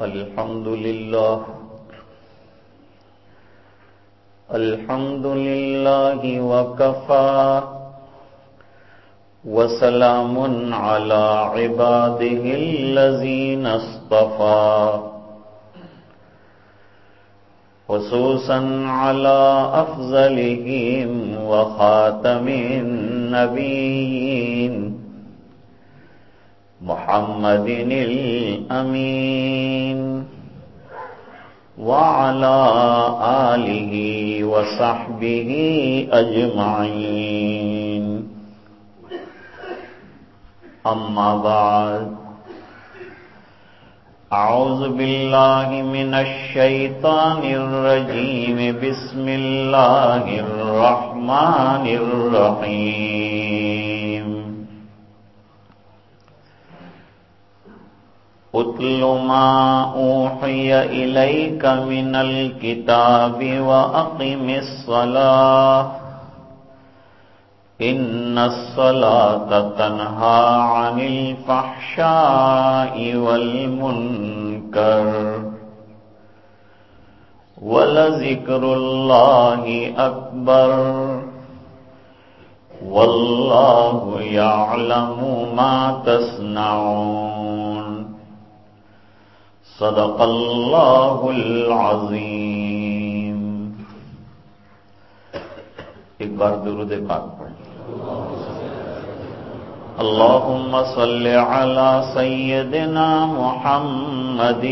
الحمد لله الحمد لله وكفى وسلام على عباده الذين اصطفى خصوصا على أفضلهم وخاتم النبيين محمد الأمين وعلى آله وصحبه أجمعين. أما بعد، أعوذ بالله من الشيطان الرجيم. بسم الله الرحمن الرحيم. أتل ما أوحي إليك من الكتاب وأقم الصلاة إن الصلاة تنهى عن الفحشاء والمنكر ولذكر الله أكبر والله يعلم ما تصنعون صدق الله العظيم ایک بار درود پاک پڑھیں۔ اللهم صل على سيدنا محمد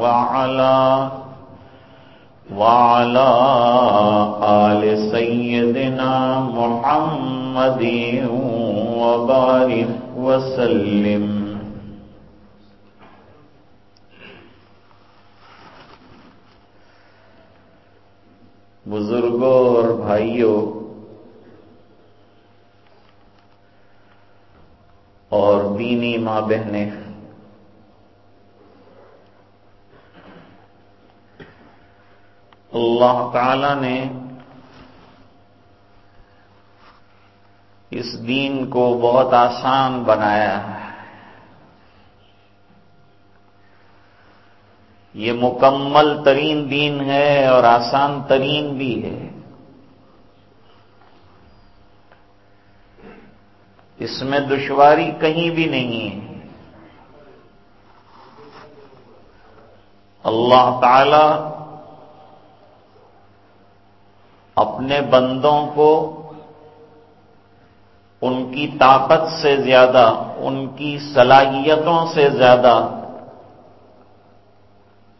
وعلى وعلى آل سيدنا محمد وبارك وسلم. بزرگوں اور بھائیوں، اور دینی ماں بہنیں، اللہ تعالی نے اس دین کو بہت آسان بنایا ہے۔ یہ مکمل ترین دین ہے اور آسان ترین بھی ہے۔ اس میں دشواری کہیں بھی نہیں ہے۔ اللہ تعالی اپنے بندوں کو ان کی طاقت سے زیادہ، ان کی صلاحیتوں سے زیادہ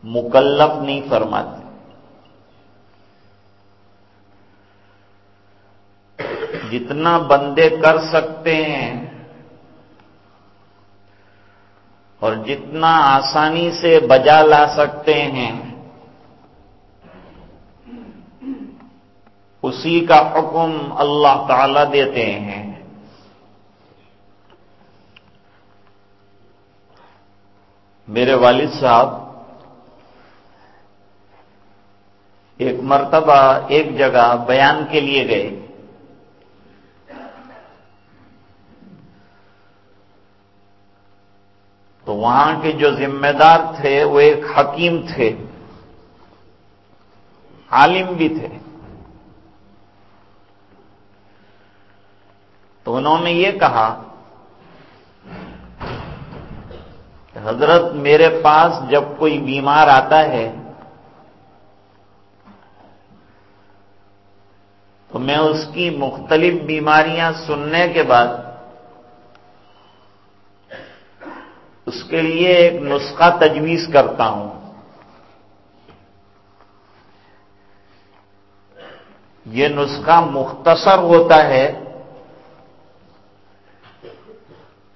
مکلف نہیں فرماتے۔ جتنا بندے کر سکتے ہیں اور جتنا آسانی سے بجا لا سکتے ہیں، اسی کا حکم اللہ تعالی دیتے ہیں۔ میرے والد صاحب ایک مرتبہ ایک جگہ بیان کے لیے گئے۔ تو وہاں کے جو ذمہ دار تھے وہ ایک حکیم تھے، عالم بھی تھے۔ تو انہوں نے یہ کہا، حضرت میرے پاس جب کوئی بیمار آتا ہے تو میں اس کی مختلف بیماریاں سننے کے بعد اس کے لیے ایک نسخہ تجویز کرتا ہوں۔ یہ نسخہ مختصر ہوتا ہے،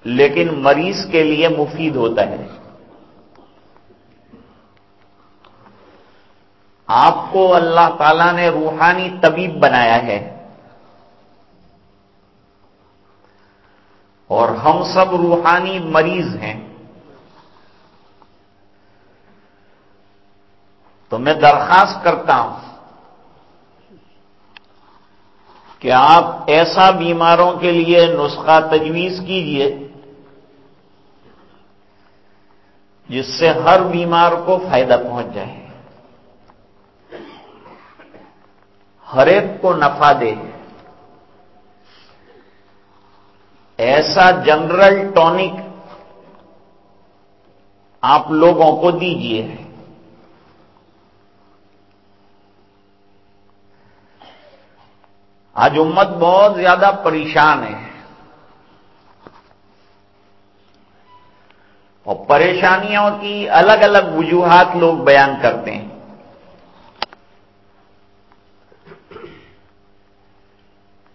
لیکن مریض کے لیے مفید ہوتا ہے۔ آپ کو اللہ تعالی نے روحانی طبیب بنایا ہے۔ اور ہم سب روحانی مریض ہیں۔ تو میں درخواست کرتا ہوں کہ آپ ایسا بیماروں کے لیے نسخہ تجویز کیجیے جس سے ہر بیمار کو فائدہ پہنچ جائے۔ ہر ایک کو نفع دے ایسا جنرل ٹونک آپ لوگوں کو دیجیے آج امت بہت زیادہ پریشان ہے۔ اور پریشانیوں کی الگ الگ وجوہات لوگ بیان کرتے ہیں۔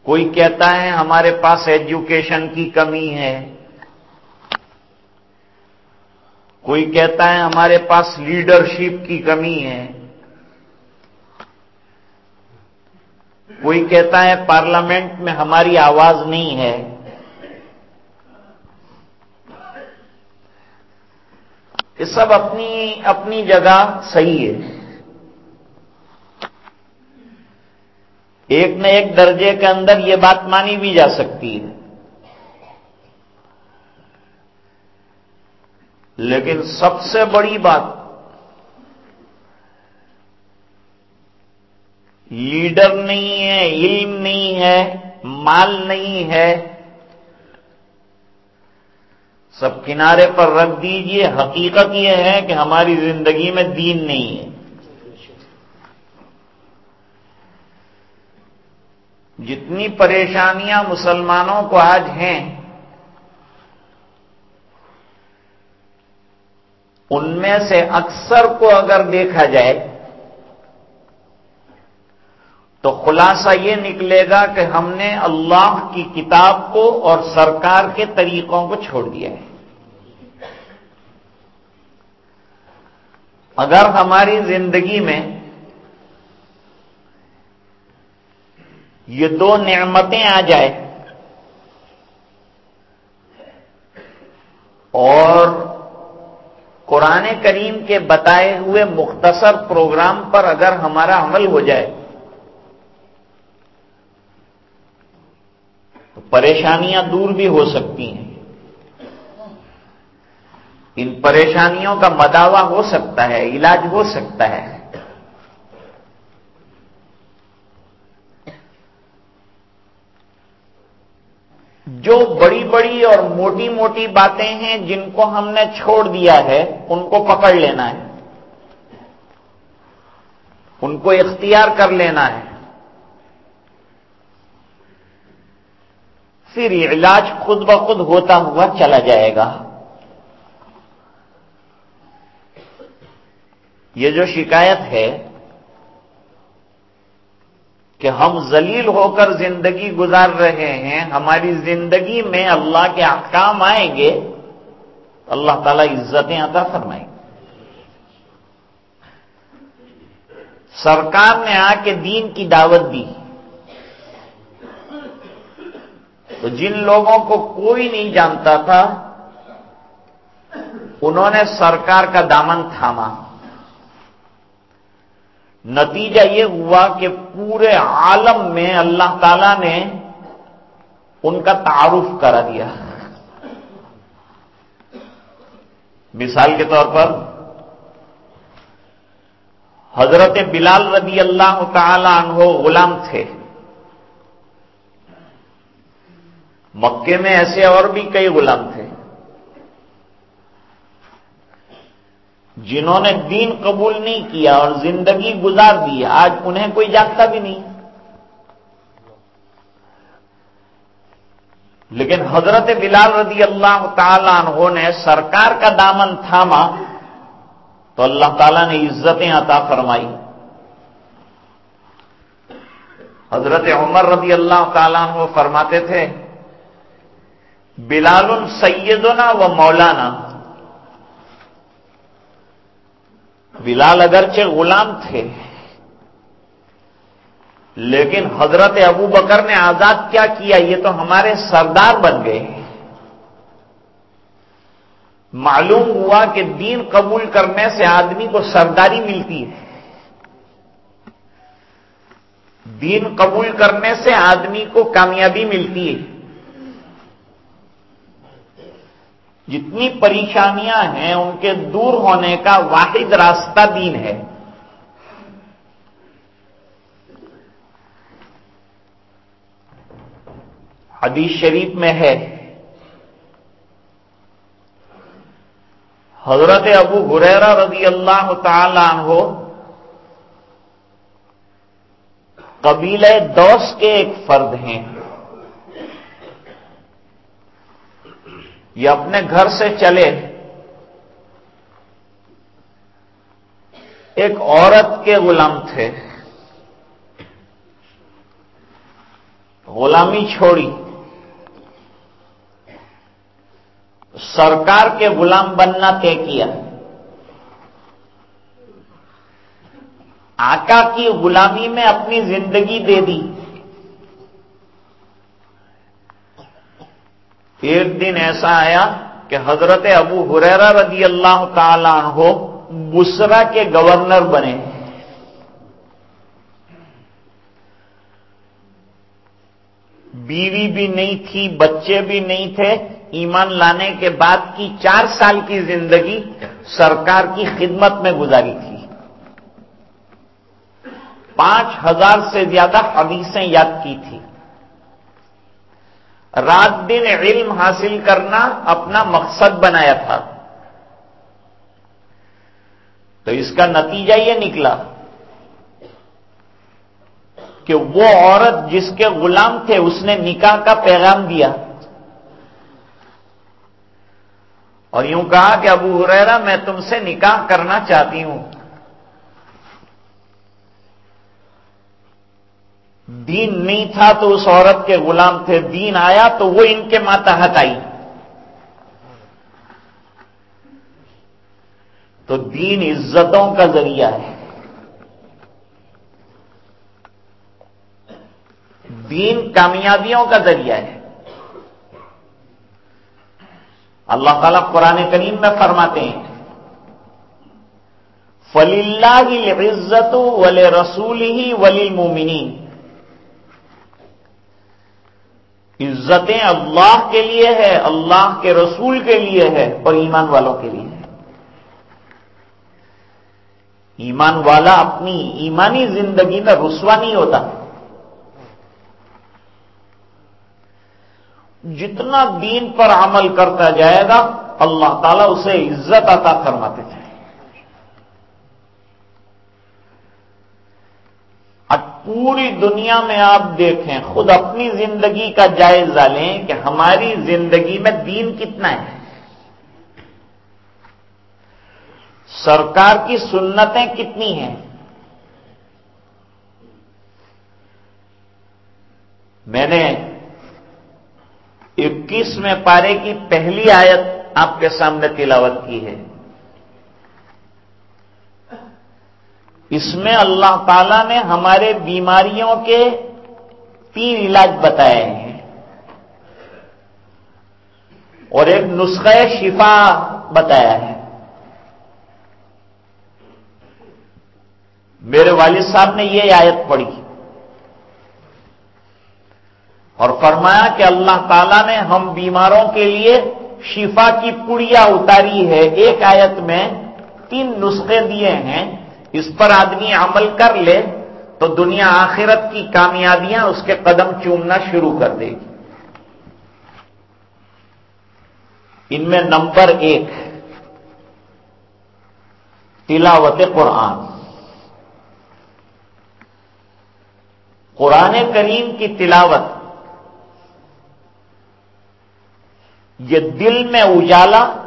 کوئی کہتا ہے ہمارے پاس ایجوکیشن کی کمی ہے؟ کوئی کہتا ہے ہمارے پاس لیڈرشپ کی کمی ہے؟ کوئی کہتا ہے پارلیمنٹ میں ہماری آواز نہیں ہے؟ یہ سب اپنی اپنی جگہ صحیح ہے۔ ایک نہ ایک درجے کے اندر یہ بات مانی بھی جا سکتی ہے۔ لیکن سب سے بڑی بات، لیڈر نہیں ہے، علم نہیں ہے، مال نہیں ہے، سب کنارے پر رکھ دیجیے۔ حقیقت یہ ہے کہ ہماری زندگی میں دین نہیں ہے۔ جتنی پریشانیاں مسلمانوں کو آج ہیں، ان میں سے اکثر کو اگر دیکھا جائے تو خلاصہ یہ نکلے گا کہ ہم نے اللہ کی کتاب کو اور سرکار کے طریقوں کو چھوڑ دیا ہے۔ اگر ہماری زندگی میں یہ دو نعمتیں آ جائے اور قرآن کریم کے بتائے ہوئے مختصر پروگرام پر اگر ہمارا عمل ہو جائے تو پریشانیاں دور بھی ہو سکتی ہیں۔ ان پریشانیوں کا مداوع ہو سکتا ہے، علاج ہو سکتا ہے۔ جو بڑی بڑی اور موٹی موٹی باتیں ہیں جن کو ہم نے چھوڑ دیا ہے، ان کو پکڑ لینا ہے۔ ان کو اختیار کر لینا ہے۔ پھر علاج خود بخود ہوتا ہوا چلا جائے گا۔ یہ جو شکایت ہے کہ ہم ذلیل ہو کر زندگی گزار رہے ہیں، ہماری زندگی میں اللہ کے احکام آئیں گے، اللہ تعالی عزتیں عطا فرمائیں گے۔ سرکار نے آ کے دین کی دعوت دی۔ تو جن لوگوں کو کوئی نہیں جانتا تھا، انہوں نے سرکار کا دامن تھاما۔ نتیجہ یہ ہوا کہ پورے عالم میں اللہ تعالی نے ان کا تعارف کرا دیا۔ مثال کے طور پر حضرت بلال رضی اللہ تعالی عنہ غلام تھے۔ مکے میں ایسے اور بھی کئی غلام تھے۔ جنہوں نے دین قبول نہیں کیا اور زندگی گزار دی، آج انہیں کوئی جانتا بھی نہیں۔ لیکن حضرت بلال رضی اللہ تعالی عنہ نے سرکار کا دامن تھاما تو اللہ تعالیٰ نے عزتیں عطا فرمائی۔ حضرت عمر رضی اللہ تعالیٰ عنہ فرماتے تھے، بلال سیدنا و مولانا بلال اگرچہ غلام تھے، لیکن حضرت ابو بکر نے آزاد کیا کیا؟ یہ تو ہمارے سردار بن گئے۔ معلوم ہوا کہ دین قبول کرنے سے آدمی کو سرداری ملتی ہے۔ دین قبول کرنے سے آدمی کو کامیابی ملتی ہے۔ جتنی پریشانیاں ہیں، ان کے دور ہونے کا واحد راستہ دین ہے۔ حدیث شریف میں ہے۔ حضرت ابو حریرہ رضی اللہ تعالی عنہ قبیلہ دوس کے ایک فرد ہیں۔ یہ اپنے گھر سے چلے۔ ایک عورت کے غلام تھے۔ غلامی چھوڑی۔ سرکار کے غلام بننا طے کیا۔ آقا کی غلامی میں اپنی زندگی دے دی۔ ایک دن ایسا آیا کہ حضرت ابو حریرا رضی اللہ تعالی عنہ بسرا کے گورنر بنے۔ بیوی بھی نہیں تھی، بچے بھی نہیں تھے۔ ایمان لانے کے بعد کی چار سال کی زندگی سرکار کی خدمت میں گزاری تھی۔ پانچ ہزار سے زیادہ حدیثیں یاد کی تھی۔ رات دن علم حاصل کرنا اپنا مقصد بنایا تھا۔ تو اس کا نتیجہ یہ نکلا کہ وہ عورت جس کے غلام تھے، اس نے نکاح کا پیغام دیا۔ اور یوں کہا کہ ابو ہریرا میں تم سے نکاح کرنا چاہتی ہوں۔ دین نہیں تھا تو اس عورت کے غلام تھے، دین آیا تو وہ ان کے ماتحت آئی۔ تو دین عزتوں کا ذریعہ ہے۔ دین کامیابیوں کا ذریعہ ہے۔ اللہ تعالیٰ قرآن کریم میں فرماتے ہیں فلی اللہ عزت ول رسول ہی ولی مومنی عزتیں اللہ کے لیے ہے، اللہ کے رسول کے لیے ہے اور ایمان والوں کے لیے ہے۔ ایمان والا اپنی ایمانی زندگی میں رسوا نہیں ہوتا۔ جتنا دین پر عمل کرتا جائے گا، اللہ تعالیٰ اسے عزت عطا فرماتے جائیں اب پوری دنیا میں آپ دیکھیں، خود اپنی زندگی کا جائزہ لیں کہ ہماری زندگی میں دین کتنا ہے۔ سرکار کی سنتیں کتنی ہیں؟ میں نے اکیس میں پارے کی پہلی آیت آپ کے سامنے تلاوت کی ہے۔ اس میں اللہ تعالی نے ہمارے بیماریوں کے تین علاج بتائے ہیں۔ اور ایک نسخہ شفا بتایا ہے۔ میرے والد صاحب نے یہ آیت پڑھی۔ اور فرمایا کہ اللہ تعالیٰ نے ہم بیماروں کے لیے شفا کی پڑیا اتاری ہے۔ ایک آیت میں تین نسخے دیے ہیں۔ اس پر آدمی عمل کر لے تو دنیا آخرت کی کامیابیاں اس کے قدم چومنا شروع کر دے گی۔ ان میں نمبر ایک تلاوت قرآن۔ قرآن کریم کی تلاوت۔ یہ دل میں اجالا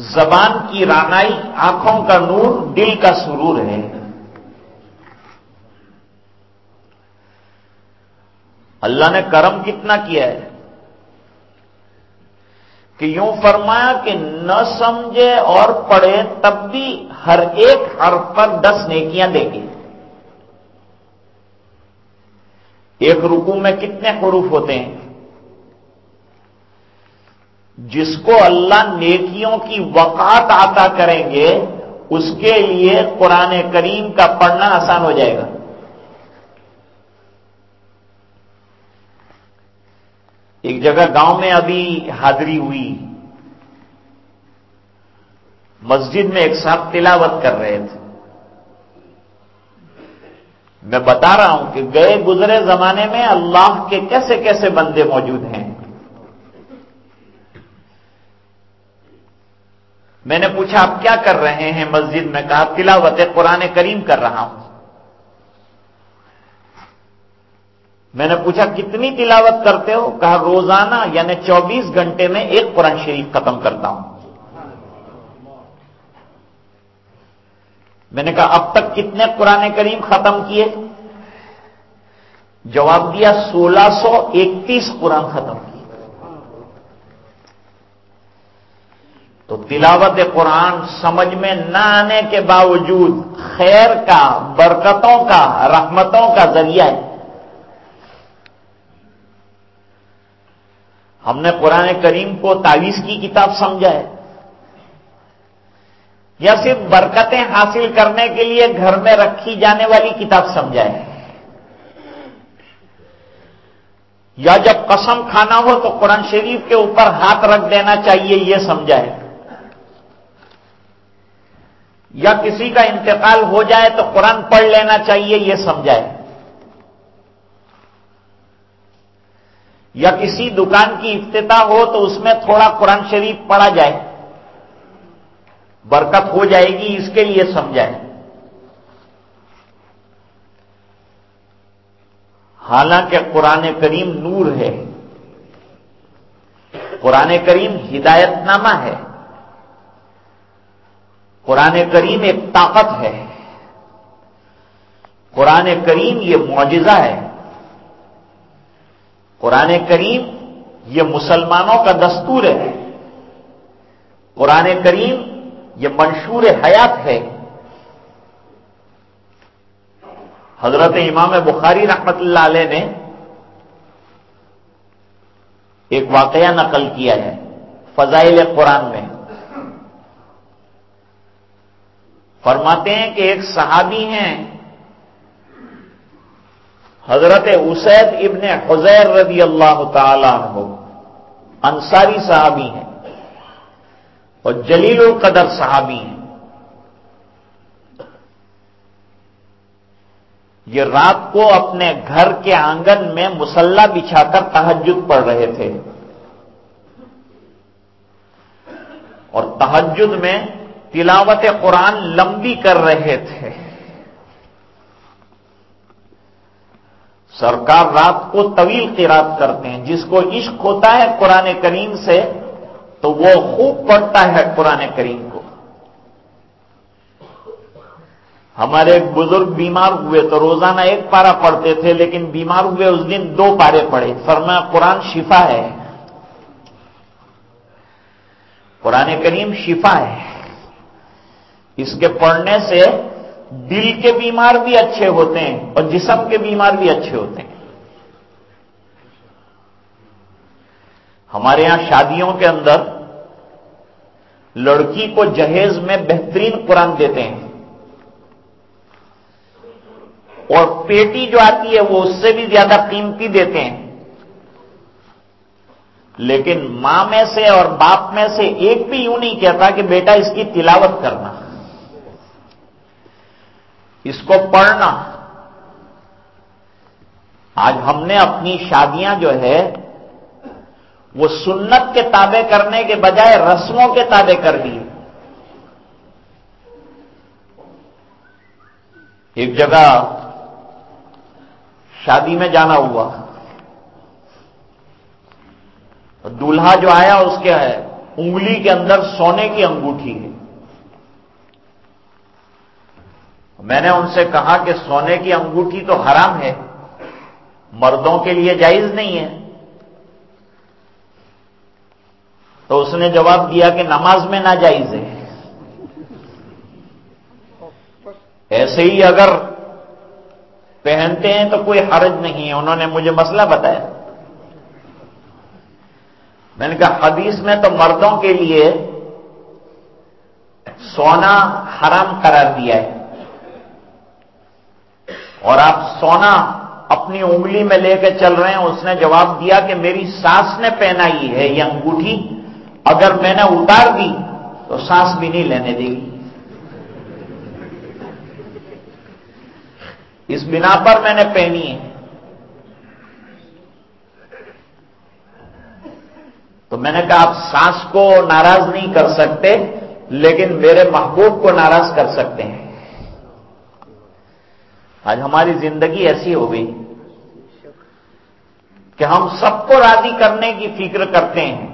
زبان کی رانائی، آنکھوں کا نور، دل کا سرور ہے۔ اللہ نے کرم کتنا کیا ہے؟ کہ یوں فرمایا کہ نہ سمجھے اور پڑھے تب بھی ہر ایک حرف پر دس نیکیاں دیں گے ایک رکو میں کتنے حروف ہوتے ہیں؟ جس کو اللہ نیکیوں کی وقات عطا کریں گے، اس کے لیے قرآن کریم کا پڑھنا آسان ہو جائے گا۔ ایک جگہ گاؤں میں ابھی حاضری ہوئی۔ مسجد میں ایک ساتھ تلاوت کر رہے تھے۔ میں بتا رہا ہوں کہ گئے گزرے زمانے میں اللہ کے کیسے کیسے بندے موجود ہیں۔ میں نے پوچھا، آپ کیا کر رہے ہیں مسجد میں؟ کہا تلاوت قرآن کریم کر رہا ہوں۔ میں نے پوچھا، کتنی تلاوت کرتے ہو؟ کہا، روزانہ یعنی چوبیس گھنٹے میں ایک قرآن شریف ختم کرتا ہوں۔ میں نے کہا، اب تک کتنے قرآن کریم ختم کیے؟ جواب دیا، سولہ سو اکتیس قرآن ختم کیے۔ تو تلاوت قرآن سمجھ میں نہ آنے کے باوجود خیر کا، برکتوں کا، رحمتوں کا ذریعہ ہے۔ ہم نے قرآن کریم کو تعویذ کی کتاب سمجھا ہے۔ یا صرف برکتیں حاصل کرنے کے لیے گھر میں رکھی جانے والی کتاب سمجھا ہے۔ یا جب قسم کھانا ہو تو قرآن شریف کے اوپر ہاتھ رکھ دینا چاہیے، یہ سمجھا ہے۔ یا کسی کا انتقال ہو جائے تو قرآن پڑھ لینا چاہیے، یہ سمجھائے۔ یا کسی دکان کی افتتاح ہو تو اس میں تھوڑا قرآن شریف پڑھا جائے۔ برکت ہو جائے گی، اس کے لیے سمجھائے۔ حالانکہ قرآن کریم نور ہے۔ قرآن کریم ہدایت نامہ ہے۔ قرآن کریم ایک طاقت ہے۔ قرآن کریم یہ معجزہ ہے۔ قرآن کریم یہ مسلمانوں کا دستور ہے۔ قرآن کریم یہ منشور حیات ہے۔ حضرت امام بخاری رحمت اللہ علیہ نے ایک واقعہ نقل کیا ہے فضائل قرآن میں۔ فرماتے ہیں کہ ایک صحابی ہیں، حضرت اسید ابن حزیر رضی اللہ تعالی عنہ، انصاری صحابی ہیں اور جلیل القدر صحابی ہیں۔ یہ رات کو اپنے گھر کے آنگن میں مسلح بچھا کر تحجد پڑھ رہے تھے۔ اور تحجد میں تلاوت قرآن لمبی کر رہے تھے۔ سرکار رات کو طویل قرات کرتے ہیں۔ جس کو عشق ہوتا ہے قرآن کریم سے، تو وہ خوب پڑھتا ہے قرآن کریم کو۔ ہمارے ایک بزرگ بیمار ہوئے تو روزانہ ایک پارا پڑھتے تھے، لیکن بیمار ہوئے اس دن دو پارے پڑھے۔ فرمایا، قرآن شفا ہے۔ قرآن کریم شفا ہے۔ اس کے پڑھنے سے دل کے بیمار بھی اچھے ہوتے ہیں اور جسم کے بیمار بھی اچھے ہوتے ہیں۔ ہمارے ہاں شادیوں کے اندر لڑکی کو جہیز میں بہترین قرآن دیتے ہیں۔ اور پیٹی جو آتی ہے وہ اس سے بھی زیادہ قیمتی دیتے ہیں۔ لیکن ماں میں سے اور باپ میں سے ایک بھی یوں نہیں کہتا کہ بیٹا اس کی تلاوت کرنا۔ اس کو پڑھنا۔ آج ہم نے اپنی شادیاں جو ہے، وہ سنت کے تابع کرنے کے بجائے رسموں کے تابع کر دی۔ ایک جگہ شادی میں جانا ہوا۔ دولہا جو آیا، اس کے انگلی کے اندر سونے کی انگوٹھی ہے۔ میں نے ان سے کہا کہ سونے کی انگوٹھی تو حرام ہے، مردوں کے لیے جائز نہیں ہے۔ تو اس نے جواب دیا کہ نماز میں نہ جائز ہے۔ ایسے ہی اگر پہنتے ہیں تو کوئی حرج نہیں ہے، انہوں نے مجھے مسئلہ بتایا۔ میں نے کہا، حدیث میں تو مردوں کے لیے سونا حرام قرار دیا ہے۔ اور آپ سونا اپنی انگلی میں لے کے چل رہے ہیں، اس نے جواب دیا کہ میری سانس نے پہنائی ہے، یہ انگوٹھی۔ اگر میں نے اتار دی تو سانس بھی نہیں لینے دے گی۔ اس بنا پر میں نے پہنی ہے۔ تو میں نے کہا، آپ سانس کو ناراض نہیں کر سکتے، لیکن میرے محبوب کو ناراض کر سکتے ہیں۔ آج ہماری زندگی ایسی ہو گئی کہ ہم سب کو راضی کرنے کی فکر کرتے ہیں،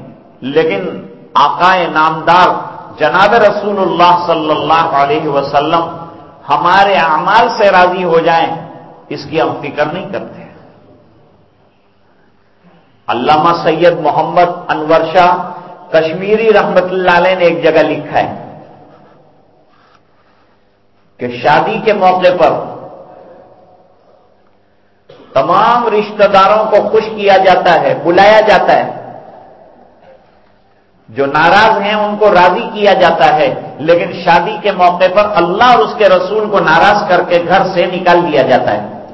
لیکن آقائے نامدار جناب رسول اللہ صلی اللہ علیہ وسلم ہمارے اعمال سے راضی ہو جائیں، اس کی ہم فکر نہیں کرتے۔ علامہ سید محمد انور شاہ کشمیری رحمت اللہ علیہ نے ایک جگہ لکھا ہے کہ شادی کے موقع پر تمام رشتہ داروں کو خوش کیا جاتا ہے، بلایا جاتا ہے۔ جو ناراض ہیں، ان کو راضی کیا جاتا ہے۔ لیکن شادی کے موقع پر اللہ اور اس کے رسول کو ناراض کر کے گھر سے نکال دیا جاتا ہے۔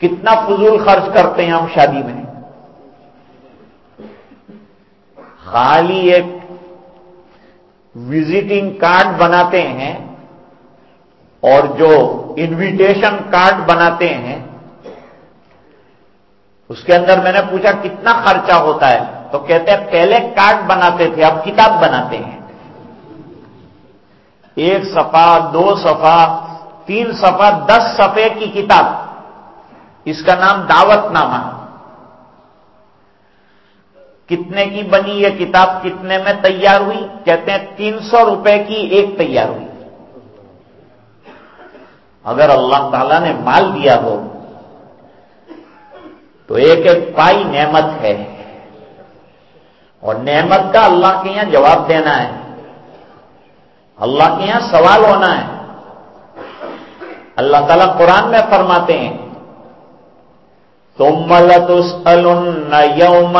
کتنا فضول خرچ کرتے ہیں ہم شادی میں۔ خالی ایک وزٹنگ کارڈ بناتے ہیں۔ اور جو انویٹیشن کارڈ بناتے ہیں، اس کے اندر میں نے پوچھا کتنا خرچہ ہوتا ہے؟ تو کہتے ہیں پہلے کارڈ بناتے تھے، اب کتاب بناتے ہیں۔ ایک صفحہ، دو صفحہ، تین صفحہ، دس صفحے کی کتاب۔ اس کا نام دعوت نامہ۔ کتنے کی بنی یہ کتاب، کتنے میں تیار ہوئی؟ کہتے ہیں تین سو روپے کی ایک تیار ہوئی۔ اگر اللہ تعالی نے مال دیا ہو، تو ایک ایک پائی نعمت ہے۔ اور نعمت کا اللہ کے یہاں جواب دینا ہے۔ اللہ کے یہاں سوال ہونا ہے۔ اللہ تعالیٰ قرآن میں فرماتے ہیں تم ملتس یوم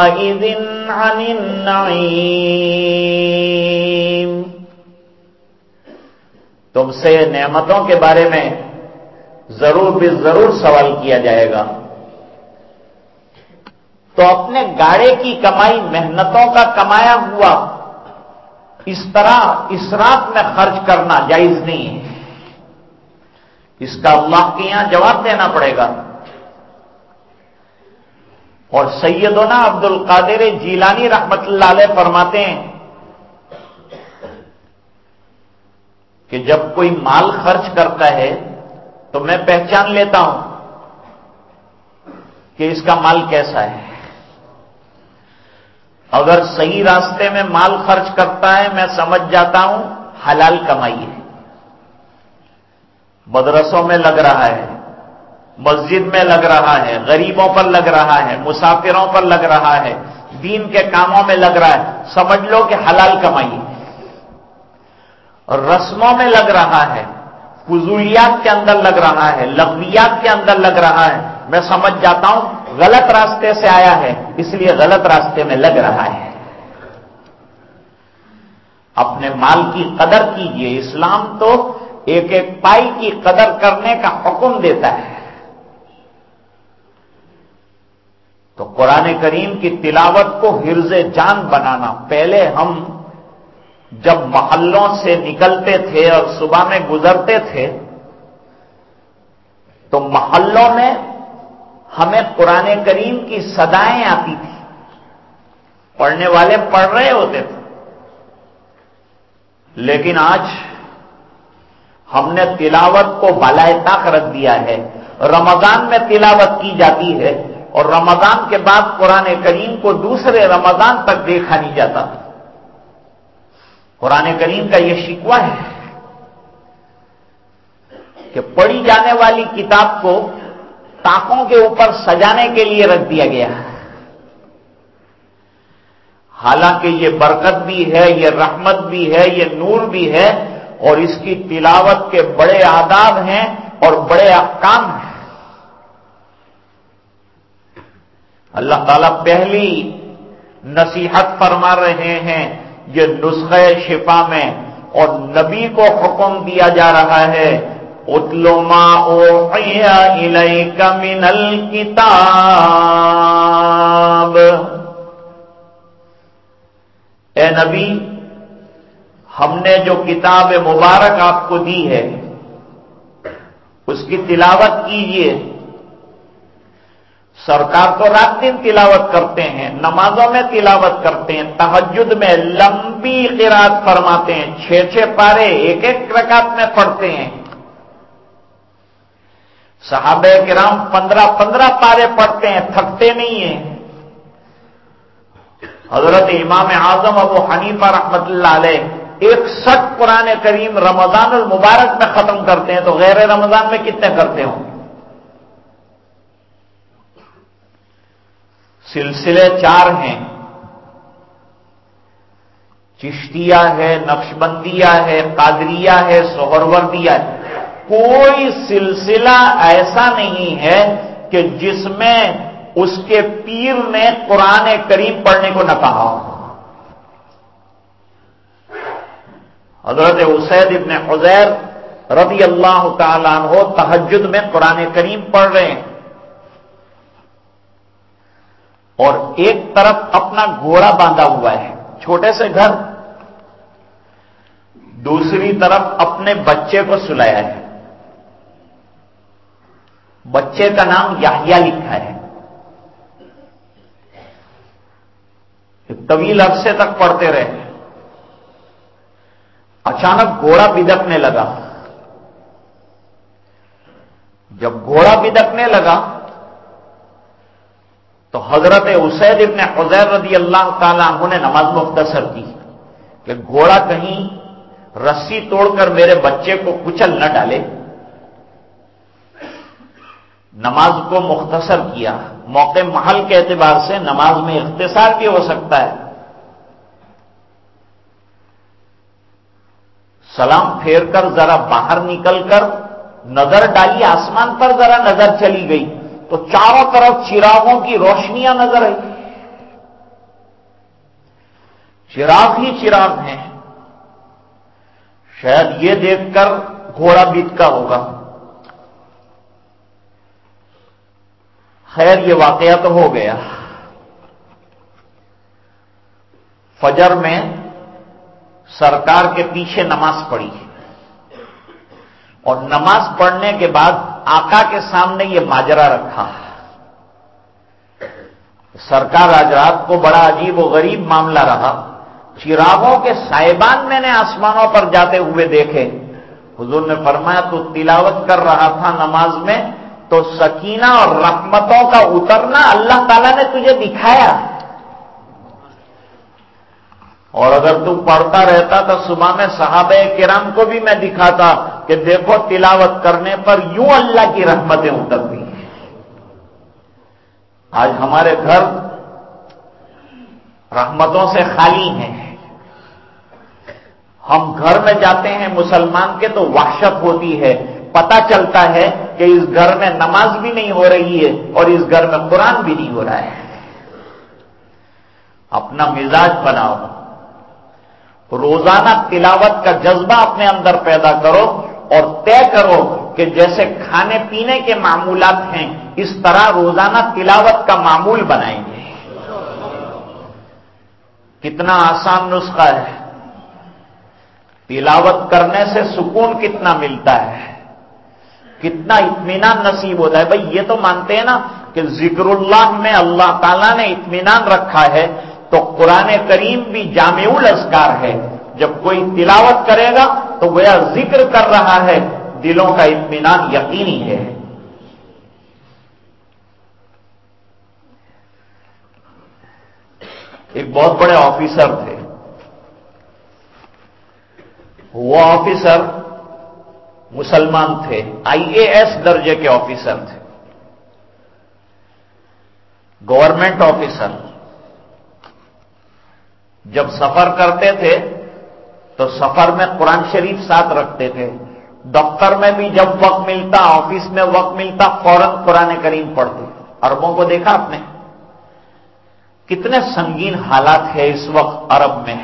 تم سے نعمتوں کے بارے میں ضرور بھی ضرور سوال کیا جائے گا۔ تو اپنے گاڑے کی کمائی، محنتوں کا کمایا ہوا، اس طرح اس رات میں خرچ کرنا جائز نہیں ہے۔ اس کا اللہ کے یہاں جواب دینا پڑے گا۔ اور سیدنا عبد القادر جیلانی رحمت اللہ علیہ فرماتے ہیں کہ جب کوئی مال خرچ کرتا ہے تو میں پہچان لیتا ہوں کہ اس کا مال کیسا ہے۔ اگر صحیح راستے میں مال خرچ کرتا ہے، میں سمجھ جاتا ہوں حلال کمائی ہے۔ مدرسوں میں لگ رہا ہے، مسجد میں لگ رہا ہے، غریبوں پر لگ رہا ہے، مسافروں پر لگ رہا ہے، دین کے کاموں میں لگ رہا ہے۔ سمجھ لو کہ حلال کمائی ہے۔ رسموں میں لگ رہا ہے۔ فضولیات کے اندر لگ رہا ہے، لغویات کے اندر لگ رہا ہے۔ میں سمجھ جاتا ہوں، غلط راستے سے آیا ہے، اس لیے غلط راستے میں لگ رہا ہے۔ اپنے مال کی قدر کیجیے، اسلام تو ایک ایک پائی کی قدر کرنے کا حکم دیتا ہے۔ تو قرآن کریم کی تلاوت کو حرز جان بنانا، پہلے ہم جب محلوں سے نکلتے تھے اور صبح میں گزرتے تھے، تو محلوں میں ہمیں قرآن کریم کی سدائیں آتی تھی پڑھنے والے پڑھ رہے ہوتے تھے۔ لیکن آج ہم نے تلاوت کو بالائے طاق رکھ دیا ہے۔ رمضان میں تلاوت کی جاتی ہے اور رمضان کے بعد قرآن کریم کو دوسرے رمضان تک دیکھا نہیں جاتا۔ قرآن کریم کا یہ شکوہ ہے کہ پڑھی جانے والی کتاب کو تاکوں کے اوپر سجانے کے لیے رکھ دیا گیا ہے۔ حالانکہ یہ برکت بھی ہے، یہ رحمت بھی ہے، یہ نور بھی ہے اور اس کی تلاوت کے بڑے آداب ہیں اور بڑے احکام ہیں۔ اللہ تعالیٰ پہلی نصیحت فرما رہے ہیں یہ نسخہ شفا میں اور نبی کو حکم دیا جا رہا ہے، اتلو ما الیک من الكتاب اے نبی، ہم نے جو کتاب مبارک آپ کو دی ہے، اس کی تلاوت کیجیے سرکار تو رات دن تلاوت کرتے ہیں، نمازوں میں تلاوت کرتے ہیں تحجد میں لمبی قرات فرماتے ہیں، چھ چھ پارے ایک ایک رکعت میں پڑھتے ہیں۔ صحابہ کرام پندرہ پندرہ پارے پڑھتے ہیں، تھکتے نہیں ہیں۔ حضرت امام اعظم ابو حنیفہ رحمت اللہ علیہ ایک سٹ قرآن کریم رمضان المبارک میں ختم کرتے ہیں تو غیر رمضان میں کتنے کرتے ہوں؟ سلسلے چار ہیں۔ چشتیہ ہے، نقشبندیہ ہے، قادریہ ہے سہروردیہ ہے۔ کوئی سلسلہ ایسا نہیں ہے کہ جس میں اس کے پیر نے قرآن کریم پڑھنے کو نہ کہا ہو۔ حضرت اسید ابن حزیر رضی اللہ تعالیٰ عنہ تحجد میں قرآن کریم پڑھ رہے ہیں۔ اور ایک طرف اپنا گھوڑا باندھا ہوا ہے، چھوٹے سے گھر۔ دوسری طرف اپنے بچے کو سلایا ہے۔ بچے کا نام یاہیا لکھا ہے۔ طویل عرصے تک پڑھتے رہے۔ اچانک گھوڑا بدکنے لگا۔ جب گھوڑا بدکنے لگا تو حضرت اسید ابن حزیر رضی اللہ تعالیٰ عنہ نے نماز مختصر کی کہ گھوڑا کہیں رسی توڑ کر میرے بچے کو کچل نہ ڈالے۔ نماز کو مختصر کیا۔ موقع محل کے اعتبار سے نماز میں اختصار بھی ہو سکتا ہے۔ سلام پھیر کر ذرا باہر نکل کر نظر ڈالی، آسمان پر ذرا نظر چلی گئی۔ تو چاروں طرف چراغوں کی روشنیاں نظر آئی چراغ ہی چراغ ہیں۔ شاید یہ دیکھ کر گھوڑا بیت کا ہوگا۔ خیر، یہ واقعہ تو ہو گیا۔ فجر میں سرکار کے پیچھے نماز پڑھی۔ اور نماز پڑھنے کے بعد آقا کے سامنے یہ ماجرا رکھا۔ سرکار آج رات کو بڑا عجیب و غریب معاملہ رہا۔ چراغوں کے صاحبان میں نے آسمانوں پر جاتے ہوئے دیکھے۔ حضور نے فرمایا، تو تلاوت کر رہا تھا نماز میں، تو سکینہ اور رحمتوں کا اترنا اللہ تعالیٰ نے تجھے دکھایا۔ اور اگر تو پڑھتا رہتا تو صبح میں صحابہ کرام کو بھی میں دکھاتا کہ دیکھو تلاوت کرنے پر یوں اللہ کی رحمتیں اترتی ہیں۔ آج ہمارے گھر رحمتوں سے خالی ہیں۔ ہم گھر میں جاتے ہیں مسلمان کے تو وحشت ہوتی ہے۔ پتا چلتا ہے کہ اس گھر میں نماز بھی نہیں ہو رہی ہے اور اس گھر میں قرآن بھی نہیں ہو رہا ہے۔ اپنا مزاج بناؤ۔ روزانہ تلاوت کا جذبہ اپنے اندر پیدا کرو اور طے کرو کہ جیسے کھانے پینے کے معمولات ہیں، اس طرح روزانہ تلاوت کا معمول بنائیں گے۔ کتنا آسان نسخہ ہے۔ تلاوت کرنے سے سکون کتنا ملتا ہے۔ کتنا اطمینان نصیب ہوتا ہے۔ بھائی، یہ تو مانتے ہیں نا کہ ذکر اللہ میں اللہ تعالیٰ نے اطمینان رکھا ہے۔ تو قرآن کریم بھی جامع الاسکار ہے۔ جب کوئی تلاوت کرے گا تو گویا ذکر کر رہا ہے۔ دلوں کا اطمینان یقینی ہے۔ ایک بہت بڑے آفیسر تھے۔ وہ آفیسر مسلمان تھے۔ آئی اے ایس درجے کے آفیسر تھے۔ Government officer. جب سفر کرتے تھے تو سفر میں قرآن شریف ساتھ رکھتے تھے۔ دفتر میں بھی جب وقت ملتا، آفس میں وقت ملتا، فوراً قرآن کریم پڑھتے۔ عربوں کو دیکھا آپ نے؟ کتنے سنگین حالات ہے اس وقت عرب میں۔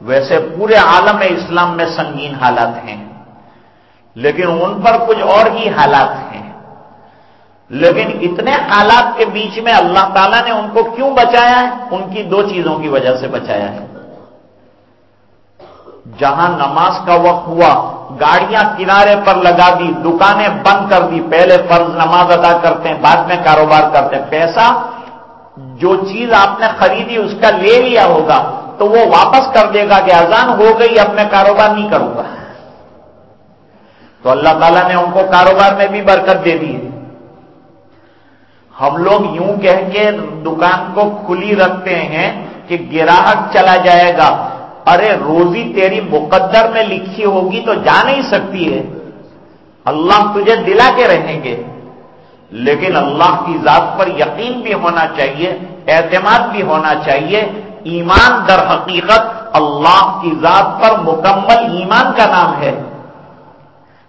ویسے پورے عالم اسلام میں سنگین حالات ہیں، لیکن ان پر کچھ اور ہی حالات ہیں۔ لیکن اتنے حالات کے بیچ میں اللہ تعالیٰ نے ان کو کیوں بچایا ہے؟ ان کی دو چیزوں کی وجہ سے بچایا ہے۔ جہاں نماز کا وقت ہوا، گاڑیاں کنارے پر لگا دی، دکانیں بند کر دی، پہلے فرض نماز ادا کرتے ہیں، بعد میں کاروبار کرتے ہیں۔ پیسہ جو چیز آپ نے خریدی، اس کا لے لیا ہوگا، تو وہ واپس کر دے گا کہ اذان ہو گئی، اب میں کاروبار نہیں کروں گا۔ تو اللہ تعالیٰ نے ان کو کاروبار میں بھی برکت دے دی ہے۔ ہم لوگ یوں کہہ کے دکان کو کھلی رکھتے ہیں کہ گراہک چلا جائے گا۔ ارے روزی تیری مقدر میں لکھی ہوگی تو جا نہیں سکتی ہے۔ اللہ تجھے دلا کے رہیں گے۔ لیکن اللہ کی ذات پر یقین بھی ہونا چاہیے، اعتماد بھی ہونا چاہیے۔ ایمان در حقیقت اللہ کی ذات پر مکمل ایمان کا نام ہے۔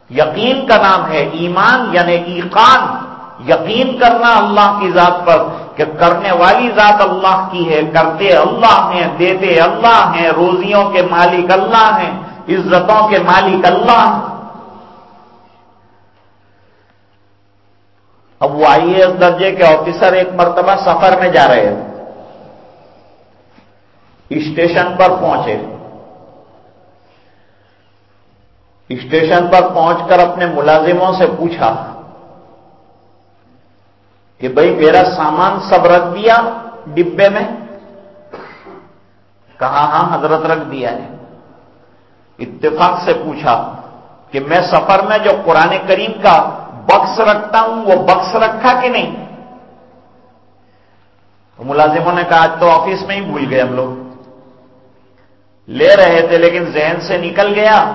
یقین کا نام ہے۔ ایمان یعنی ایقان۔ یقین کرنا اللہ کی ذات پر کہ کرنے والی ذات اللہ کی ہے، کرتے اللہ ہیں، دیتے اللہ ہیں، روزیوں کے مالک اللہ ہیں، عزتوں کے مالک اللہ ہیں۔ اب وہ آئی ایس درجے کے آفیسر ایک مرتبہ سفر میں جا رہے ہیں۔ اسٹیشن پر پہنچے۔ اسٹیشن پر پہنچ کر اپنے ملازموں سے پوچھا۔ کہ بھائی میرا سامان سب رکھ دیا ڈبے میں۔ کہا ہاں حضرت رکھ دیا ہے۔ اتفاق سے پوچھا کہ میں سفر میں جو قرآن کریم کا بکس رکھتا ہوں، وہ بکس رکھا کہ نہیں؟ تو ملازموں نے کہا، آج تو آفس میں ہی بھول گئے ہم لوگ۔ لے رہے تھے، لیکن ذہن سے نکل گیا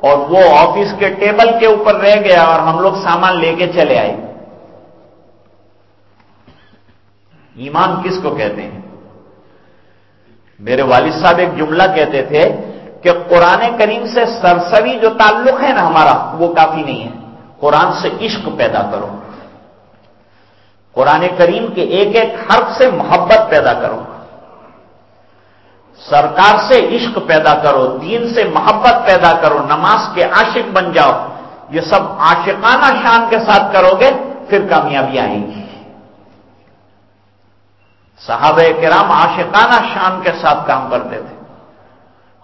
اور وہ آفس کے ٹیبل کے اوپر رہ گیا اور ہم لوگ سامان لے کے چلے آئے۔ ایمان کس کو کہتے ہیں؟ میرے والد صاحب ایک جملہ کہتے تھے کہ قرآن کریم سے سرسری جو تعلق ہے نا ہمارا، وہ کافی نہیں ہے۔ قرآن سے عشق پیدا کرو۔ قرآن کریم کے ایک ایک حرف سے محبت پیدا کرو۔ سرکار سے عشق پیدا کرو، دین سے محبت پیدا کرو، نماز کے عاشق بن جاؤ۔ یہ سب عاشقانہ شان کے ساتھ کرو گے، پھر کامیابی آئیں گی۔ صحابہ کرام عاشقانہ شان کے ساتھ کام کرتے تھے۔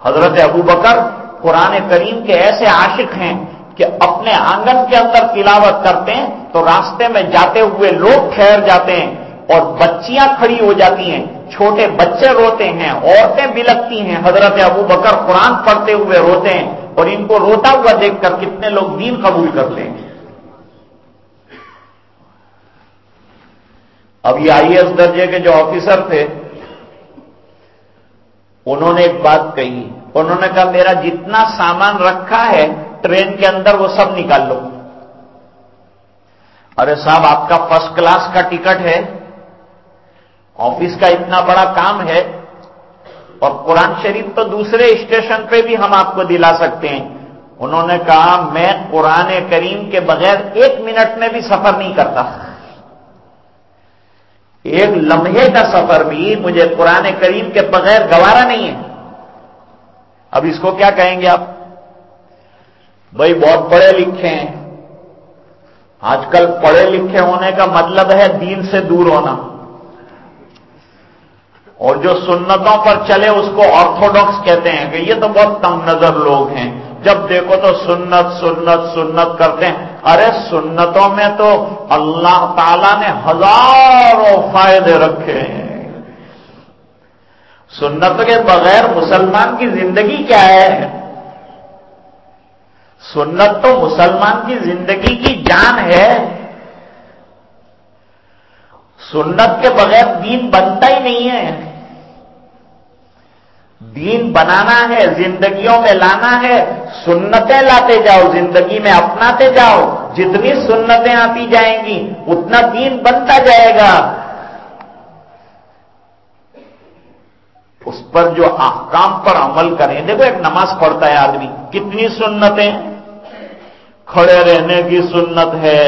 حضرت ابو بکر قرآن کریم کے ایسے عاشق ہیں کہ اپنے آنگن کے اندر تلاوت کرتے ہیں تو راستے میں جاتے ہوئے لوگ ٹھہر جاتے ہیں اور بچیاں کھڑی ہو جاتی ہیں۔ چھوٹے بچے روتے ہیں، عورتیں بلکتی ہیں۔ حضرت ابو بکر قرآن پڑھتے ہوئے روتے ہیں اور ان کو روتا ہوا دیکھ کر کتنے لوگ دین قبول کرتے ہیں۔ اب یہ آئی ایس درجے کے جو آفیسر تھے، انہوں نے ایک بات کہی، انہوں نے کہا، میرا جتنا سامان رکھا ہے، ٹرین کے اندر وہ سب نکال لو. ارے صاحب، آپ کا فرسٹ کلاس کا ٹکٹ ہے آفس کا اتنا بڑا کام ہے، اور قرآن شریف تو دوسرے اسٹیشن پہ بھی ہم آپ کو دلا سکتے ہیں۔ انہوں نے کہا، میں قرآن کریم کے بغیر ایک منٹ میں بھی سفر نہیں کرتا۔ ایک لمحے کا سفر بھی مجھے قرآن کریم کے بغیر گوارا نہیں ہے۔ اب اس کو کیا کہیں گے آپ؟ بھائی بہت پڑھے لکھے ہیں۔ آج کل پڑھے لکھے ہونے کا مطلب ہے دین سے دور ہونا۔ اور جو سنتوں پر چلے اس کو آرتھوڈاکس کہتے ہیں کہ یہ تو بہت کم نظر لوگ ہیں۔ جب دیکھو تو سنت سنت سنت کرتے ہیں۔ ارے سنتوں میں تو اللہ تعالی نے ہزاروں فائدے رکھے ہیں۔ سنت کے بغیر مسلمان کی زندگی کیا ہے؟ سنت تو مسلمان کی زندگی کی جان ہے۔ سنت کے بغیر دین بنتا ہی نہیں ہے۔ دین بنانا ہے، زندگیوں میں لانا ہے، سنتیں لاتے جاؤ، زندگی میں اپناتے جاؤ۔ جتنی سنتیں آتی جائیں گی، اتنا دین بنتا جائے گا۔ اس پر جو احکام پر عمل کریں، دیکھو ایک نماز پڑھتا ہے آدمی، کتنی سنتیں؟ کھڑے رہنے کی سنت ہے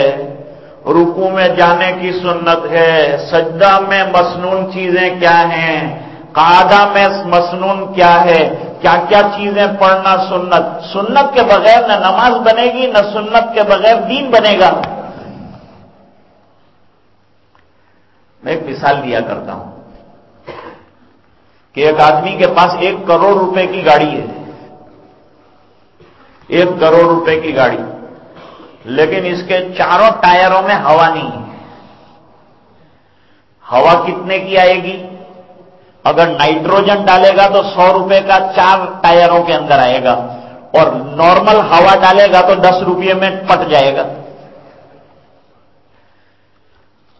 رکو میں جانے کی سنت ہے، سجدہ میں مصنون چیزیں کیا ہیں؟ قادہ میں مصنون کیا ہے؟ کیا کیا چیزیں پڑھنا سنت؟ سنت کے بغیر نہ نماز بنے گی، نہ سنت کے بغیر دین بنے گا۔ میں ایک مثال دیا کرتا ہوں کہ ایک آدمی کے پاس ایک کروڑ روپے کی گاڑی ہے۔ ایک کروڑ روپے کی گاڑی۔ لیکن اس کے چاروں ٹائروں میں ہوا نہیں۔ ہے ہوا کتنے کی آئے گی؟ اگر نائٹروجن ڈالے گا تو سو روپے کا چار ٹائروں کے اندر آئے گا اور نارمل ہوا ڈالے گا تو دس روپے میں پٹ جائے گا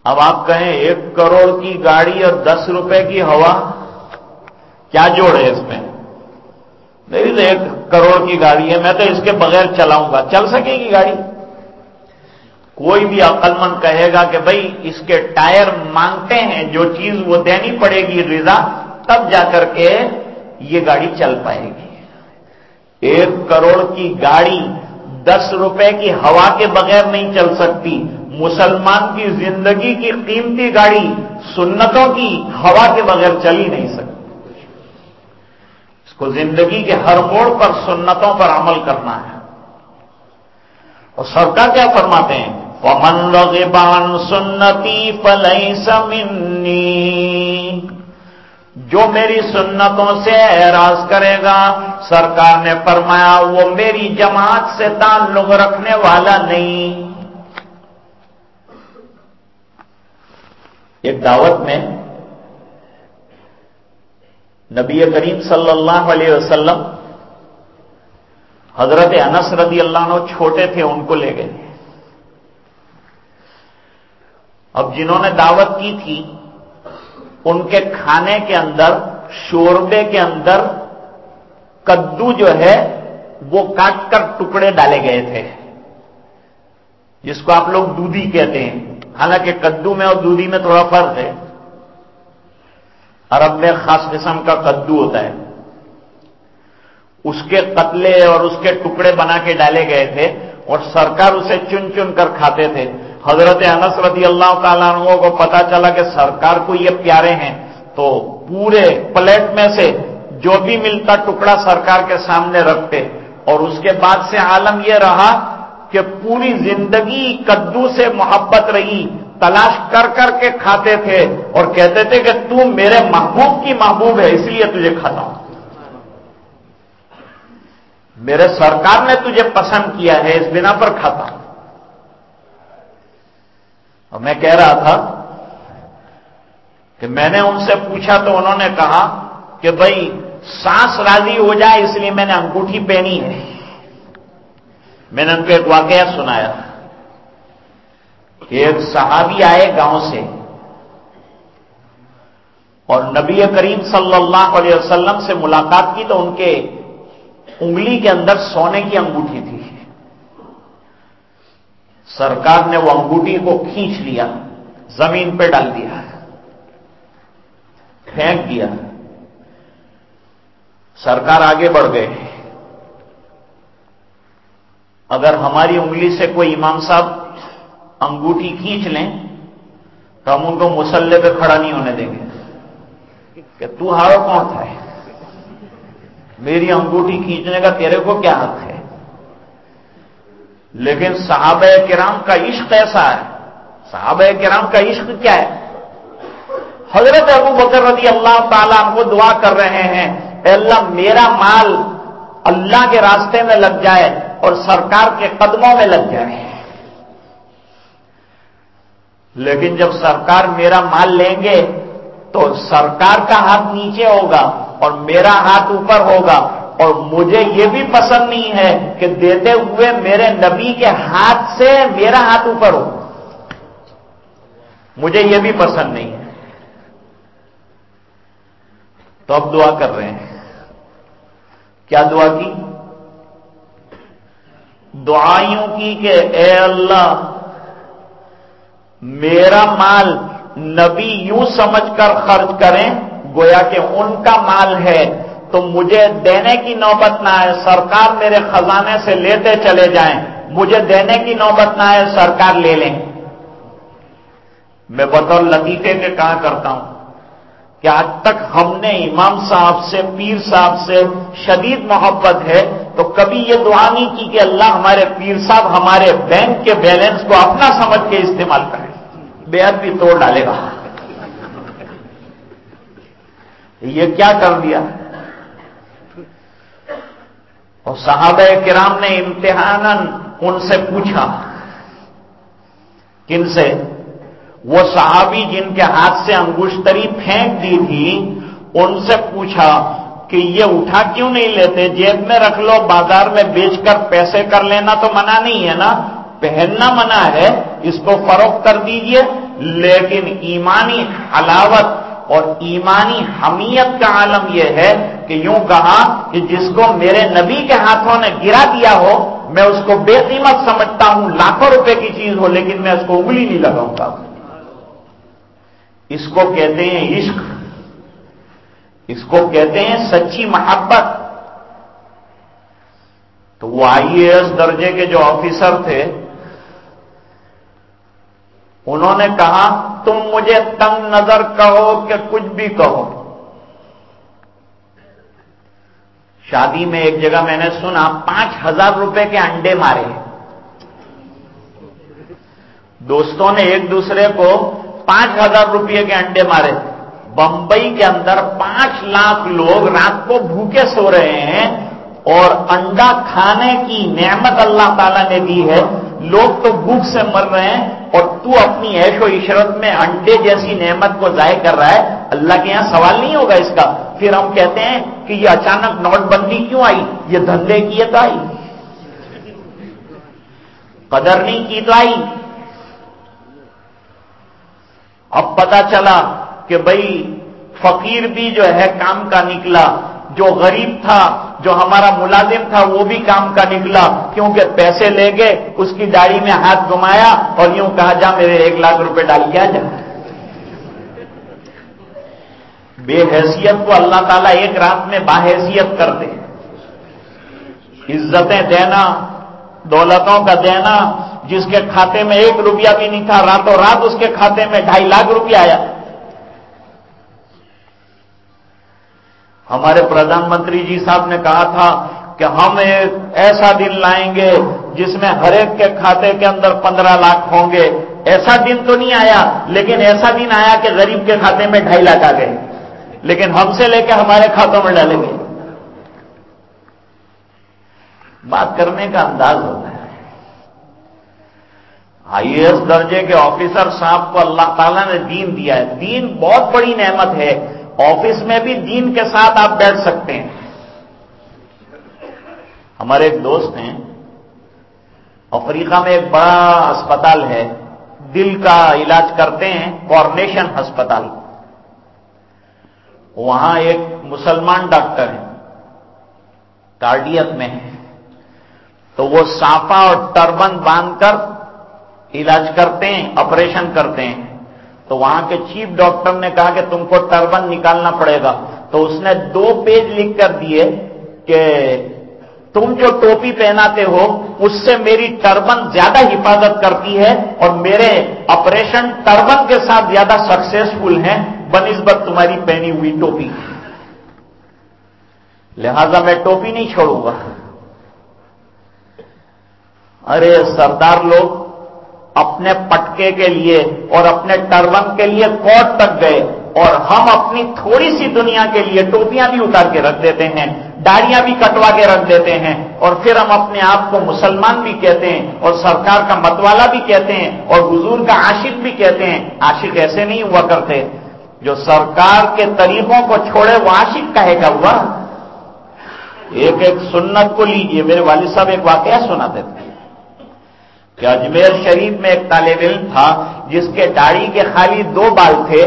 اب آپ کہیں ایک کروڑ کی گاڑی اور دس روپے کی ہوا کیا جوڑ ہے اس میں میری تو ایک کروڑ کی گاڑی ہے میں تو اس کے بغیر چلاؤں گا چل سکے گی گاڑی کوئی بھی عقل مند کہے گا کہ بھائی اس کے ٹائر مانگتے ہیں، جو چیز وہ دینی پڑے گی رضا، تب جا کر کے یہ گاڑی چل پائے گی۔ ایک کروڑ کی گاڑی دس روپے کی ہوا کے بغیر نہیں چل سکتی۔ مسلمان کی زندگی کی قیمتی گاڑی سنتوں کی ہوا کے بغیر چل ہی نہیں سکتی۔ اس کو زندگی کے ہر موڑ پر سنتوں پر عمل کرنا ہے۔ اور سرکار کیا فرماتے ہیں؟ پمن رغبان سنتی فلئی سمنی جو میری سنتوں سے اعراض کرے گا، سرکار نے فرمایا، وہ میری جماعت سے تعلق رکھنے والا نہیں۔ ایک دعوت میں نبی کریم صلی اللہ علیہ وسلم حضرت انس رضی اللہ عنہ چھوٹے تھے، ان کو لے گئے۔ اب جنہوں نے دعوت کی تھی، ان کے کھانے کے اندر، شوربے کے اندر کدو جو ہے، وہ کاٹ کر ٹکڑے ڈالے گئے تھے، جس کو آپ لوگ دودھی کہتے ہیں۔ حالانکہ کدو میں اور دودھی میں تھوڑا فرق ہے۔ عرب میں خاص قسم کا کدو ہوتا ہے۔ اس کے قتلے اور اس کے ٹکڑے بنا کے ڈالے گئے تھے اور سرکار اسے چن چن کر کھاتے تھے۔ حضرت انس رضی اللہ تعالیٰ عنہ کو پتا چلا کہ سرکار کو یہ پیارے ہیں، تو پورے پلیٹ میں سے جو بھی ملتا ٹکڑا سرکار کے سامنے رکھتے۔ اور اس کے بعد سے عالم یہ رہا کہ پوری زندگی کدو سے محبت رہی، تلاش کر کر کے کھاتے تھے۔ اور کہتے تھے کہ تو میرے محبوب کی محبوب ہے، اس لیے تجھے کھاتا ہوں۔ میرے سرکار نے تجھے پسند کیا ہے، اس بنا پر کھاتا ہوں۔ اور میں کہہ رہا تھا کہ میں نے ان سے پوچھا تو انہوں نے کہا کہ بھائی سانس راضی ہو جائے اس لیے میں نے انگوٹھی پہنی ہے۔ میں نے ان کو ایک واقعہ سنایا۔ کہ ایک صحابی آئے گاؤں سے اور نبی کریم صلی اللہ علیہ وسلم سے ملاقات کی تو ان کے انگلی کے اندر سونے کی انگوٹھی تھی۔ سرکار نے وہ انگوٹھی کو کھینچ لیا، زمین پہ ڈال دیا، پھینک دیا۔ سرکار آگے بڑھ گئے۔ اگر ہماری انگلی سے کوئی امام صاحب انگوٹھی کھینچ لیں، تو ہم ان کو مسلح پہ کھڑا نہیں ہونے دیں گے۔ کہ تو ہارو کون تھا؟ میری انگوٹھی کھینچنے کا تیرے کو کیا حق ہے؟ لیکن صحابہ کرام کا عشق ایسا ہے؟ صحابہ کرام کا عشق کیا ہے؟ حضرت ابو بکر رضی اللہ تعالیٰ کو دعا کر رہے ہیں، اے اللہ میرا مال اللہ کے راستے میں لگ جائے اور سرکار کے قدموں میں لگ جائے۔ لیکن جب سرکار میرا مال لیں گے تو سرکار کا ہاتھ نیچے ہوگا اور میرا ہاتھ اوپر ہوگا۔ اور مجھے یہ بھی پسند نہیں ہے کہ دیتے ہوئے میرے نبی کے ہاتھ سے میرا ہاتھ اوپر ہو۔ مجھے یہ بھی پسند نہیں ہے۔ تو اب دعا کر رہے ہیں۔ کیا دعا کی؟ دعائیوں کی کہ اے اللہ، میرا مال نبی یوں سمجھ کر خرچ کریں، گویا کہ ان کا مال ہے۔ تو مجھے دینے کی نوبت نہ آئے، سرکار میرے خزانے سے لیتے چلے جائیں۔ مجھے دینے کی نوبت نہ آئے، سرکار لے لیں۔ میں بطور لطیفے کے کہاں کرتا ہوں کہ آج تک ہم نے امام صاحب سے، پیر صاحب سے شدید محبت ہے، تو کبھی یہ دعا نہیں کی کہ اللہ ہمارے پیر صاحب ہمارے بینک کے بیلنس کو اپنا سمجھ کے استعمال کرے۔ بےحد بھی توڑ ڈالے گا۔ یہ کیا کر دیا؟ اور صحابہ کرام نے امتحان ان سے پوچھا، کن سے؟ وہ صحابی جن کے ہاتھ سے انگوشتری پھینک دی تھی، ان سے پوچھا کہ یہ اٹھا کیوں نہیں لیتے؟ جیب میں رکھ لو، بازار میں بیچ کر پیسے کر لینا تو منع نہیں ہے نا؟ پہننا منع ہے، اس کو فروخت کر دیجیے، لیکن ایمانی حلاوت اور ایمانی حمیت کا عالم یہ ہے کہ یوں کہا کہ جس کو میرے نبی کے ہاتھوں نے گرا دیا ہو، میں اس کو بے قیمت سمجھتا ہوں، لاکھوں روپے کی چیز ہو، لیکن میں اس کو انگلی نہیں لگاؤں گا۔ اس کو کہتے ہیں عشق۔ اس کو کہتے ہیں سچی محبت۔ تو وہ آئی اے ایس درجے کے جو آفیسر تھے انہوں نے کہا، تم مجھے تنگ نظر کہو کہ کچھ بھی کہو۔ شادی میں ایک جگہ میں نے سنا، پانچ ہزار روپے کے انڈے مارے۔ دوستوں نے ایک دوسرے کو پانچ ہزار روپے کے انڈے مارے۔ بمبئی کے اندر پانچ لاکھ لوگ رات کو بھوکے سو رہے ہیں اور انڈا کھانے کی نعمت اللہ تعالیٰ نے دی ہے۔ لوگ تو بھوک سے مر رہے ہیں۔ اور تو اپنی عیش و عشرت میں انڈے جیسی نعمت کو ضائع کر رہا ہے، اللہ کے یہاں سوال نہیں ہوگا اس کا۔ پھر ہم کہتے ہیں کہ یہ اچانک نوٹ بندی کیوں آئی؟ یہ دھندے کی تو آئی قدر نہیں کی تو آئی اب پتا چلا کہ بھائی فقیر بھی جو ہے کام کا نکلا۔ جو غریب تھا، جو ہمارا ملازم تھا، وہ بھی کام کا نکلا، کیونکہ پیسے لے گئے، اس کی داڑھی میں ہاتھ گمایا اور یوں کہا، جا میرے ایک لاکھ روپے ڈال کیا جا. بے حیثیت کو اللہ تعالیٰ ایک رات میں باحیثیت کر دے۔ عزتیں دینا، دولتوں کا دینا، جس کے کھاتے میں ایک روپیہ بھی نہیں تھا، راتوں رات اس کے کھاتے میں ڈھائی لاکھ روپیہ آیا۔ ہمارے پردھان منتری جی صاحب نے کہا تھا کہ ہم ایک ایسا دن لائیں گے جس میں ہر ایک کے کھاتے کے اندر پندرہ لاکھ ہوں گے۔ ایسا دن تو نہیں آیا، لیکن ایسا دن آیا کہ غریب کے کھاتے میں ڈھائی لاکھ آ گئے۔ لیکن ہم سے لے کے ہمارے کھاتوں میں ڈالیں گے۔ بات کرنے کا انداز ہوتا ہے۔ آئی اے ایس درجے کے آفیسر صاحب کو اللہ تعالیٰ نے دین دیا ہے۔ دین بہت بڑی نعمت ہے۔ آفس میں بھی دین کے ساتھ آپ بیٹھ سکتے ہیں۔ ہمارے ایک دوست ہیں، افریقہ میں ایک بڑا اسپتال ہے۔ دل کا علاج کرتے ہیں کارنیشن ہسپتال۔ وہاں ایک مسلمان ڈاکٹر ہے کارڈیت میں ہے تو وہ سانپا اور ٹربن باندھ کر علاج کرتے ہیں، آپریشن کرتے ہیں۔ تو وہاں کے چیف ڈاکٹر نے کہا کہ تم کو ٹربن نکالنا پڑے گا۔ تو اس نے دو پیج لکھ کر دیے کہ تم جو ٹوپی پہناتے ہو، اس سے میری ٹربن زیادہ حفاظت کرتی ہے اور میرے آپریشن ٹربن کے ساتھ زیادہ سکسیسفل ہیں، بنسبت تمہاری پہنی ہوئی ٹوپی۔ لہذا میں ٹوپی نہیں چھوڑوں گا۔ ارے سردار لوگ اپنے پٹکے کے لیے اور اپنے ٹربن کے لیے کوٹ تک گئے اور ہم اپنی تھوڑی سی دنیا کے لیے ٹوپیاں بھی اتار کے رکھ دیتے ہیں، داڑیاں بھی کٹوا کے رکھ دیتے ہیں اور پھر ہم اپنے آپ کو مسلمان بھی کہتے ہیں اور سرکار کا متوالا بھی کہتے ہیں اور حضور کا عاشق بھی کہتے ہیں۔ عاشق ایسے نہیں ہوا کرتے۔ جو سرکار کے طریقوں کو چھوڑے، وہ عاشق کہے گا۔ ہوا ایک ایک سنت کو لیجیے۔ میرے والد صاحب ایک واقعہ سناتے تھے۔ کہ اجمیر شریف میں ایک طالب علم تھا، جس کے داڑھی کے خالی دو بال تھے،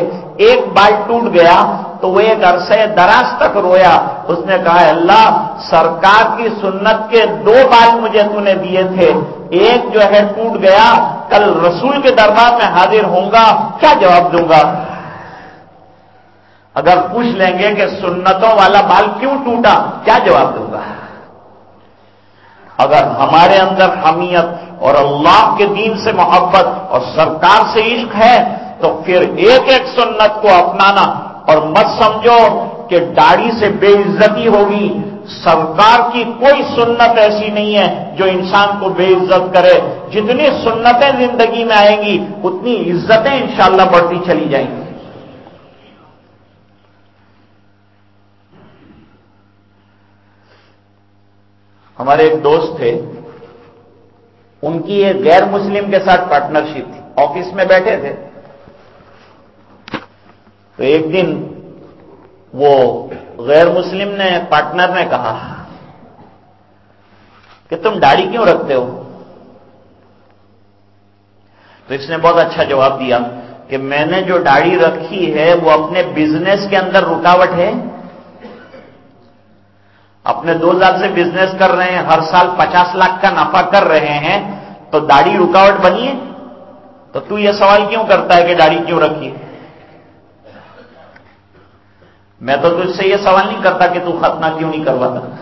ایک بال ٹوٹ گیا تو وہ ایک عرصے دراز تک رویا۔ اس نے کہا، اللہ، سرکار کی سنت کے دو بال مجھے تو نے دیے تھے، ایک جو ہے ٹوٹ گیا، کل رسول کے دربار میں حاضر ہوں گا، کیا جواب دوں گا؟ اگر پوچھ لیں گے کہ سنتوں والا بال کیوں ٹوٹا، کیا جواب دوں گا؟ اگر ہمارے اندر حمیت اور اللہ کے دین سے محبت اور سرکار سے عشق ہے، تو پھر ایک ایک سنت کو اپنانا اور مت سمجھو کہ داڑھی سے بے عزتی ہوگی۔ سرکار کی کوئی سنت ایسی نہیں ہے جو انسان کو بے عزت کرے۔ جتنی سنتیں زندگی میں آئیں گی، اتنی عزتیں انشاءاللہ بڑھتی چلی جائیں گی۔ ہمارے ایک دوست تھے، ان کی ایک غیر مسلم کے ساتھ پارٹنرشپ تھی۔ آفس میں بیٹھے تھے۔ تو ایک دن وہ غیر مسلم نے پارٹنر نے کہا کہ تم داڑھی کیوں رکھتے ہو؟ تو اس نے بہت اچھا جواب دیا کہ میں نے جو داڑھی رکھی ہے وہ اپنے بزنس کے اندر رکاوٹ ہے۔ اپنے دو سال سے بزنس کر رہے ہیں، ہر سال پچاس لاکھ کا نفع کر رہے ہیں، تو داڑھی رکاوٹ بنی ہے؟ تو تو یہ سوال کیوں کرتا ہے کہ داڑھی کیوں رکھی؟ میں تو تجھ سے یہ سوال نہیں کرتا کہ تو ختنہ کیوں نہیں کرواتا۔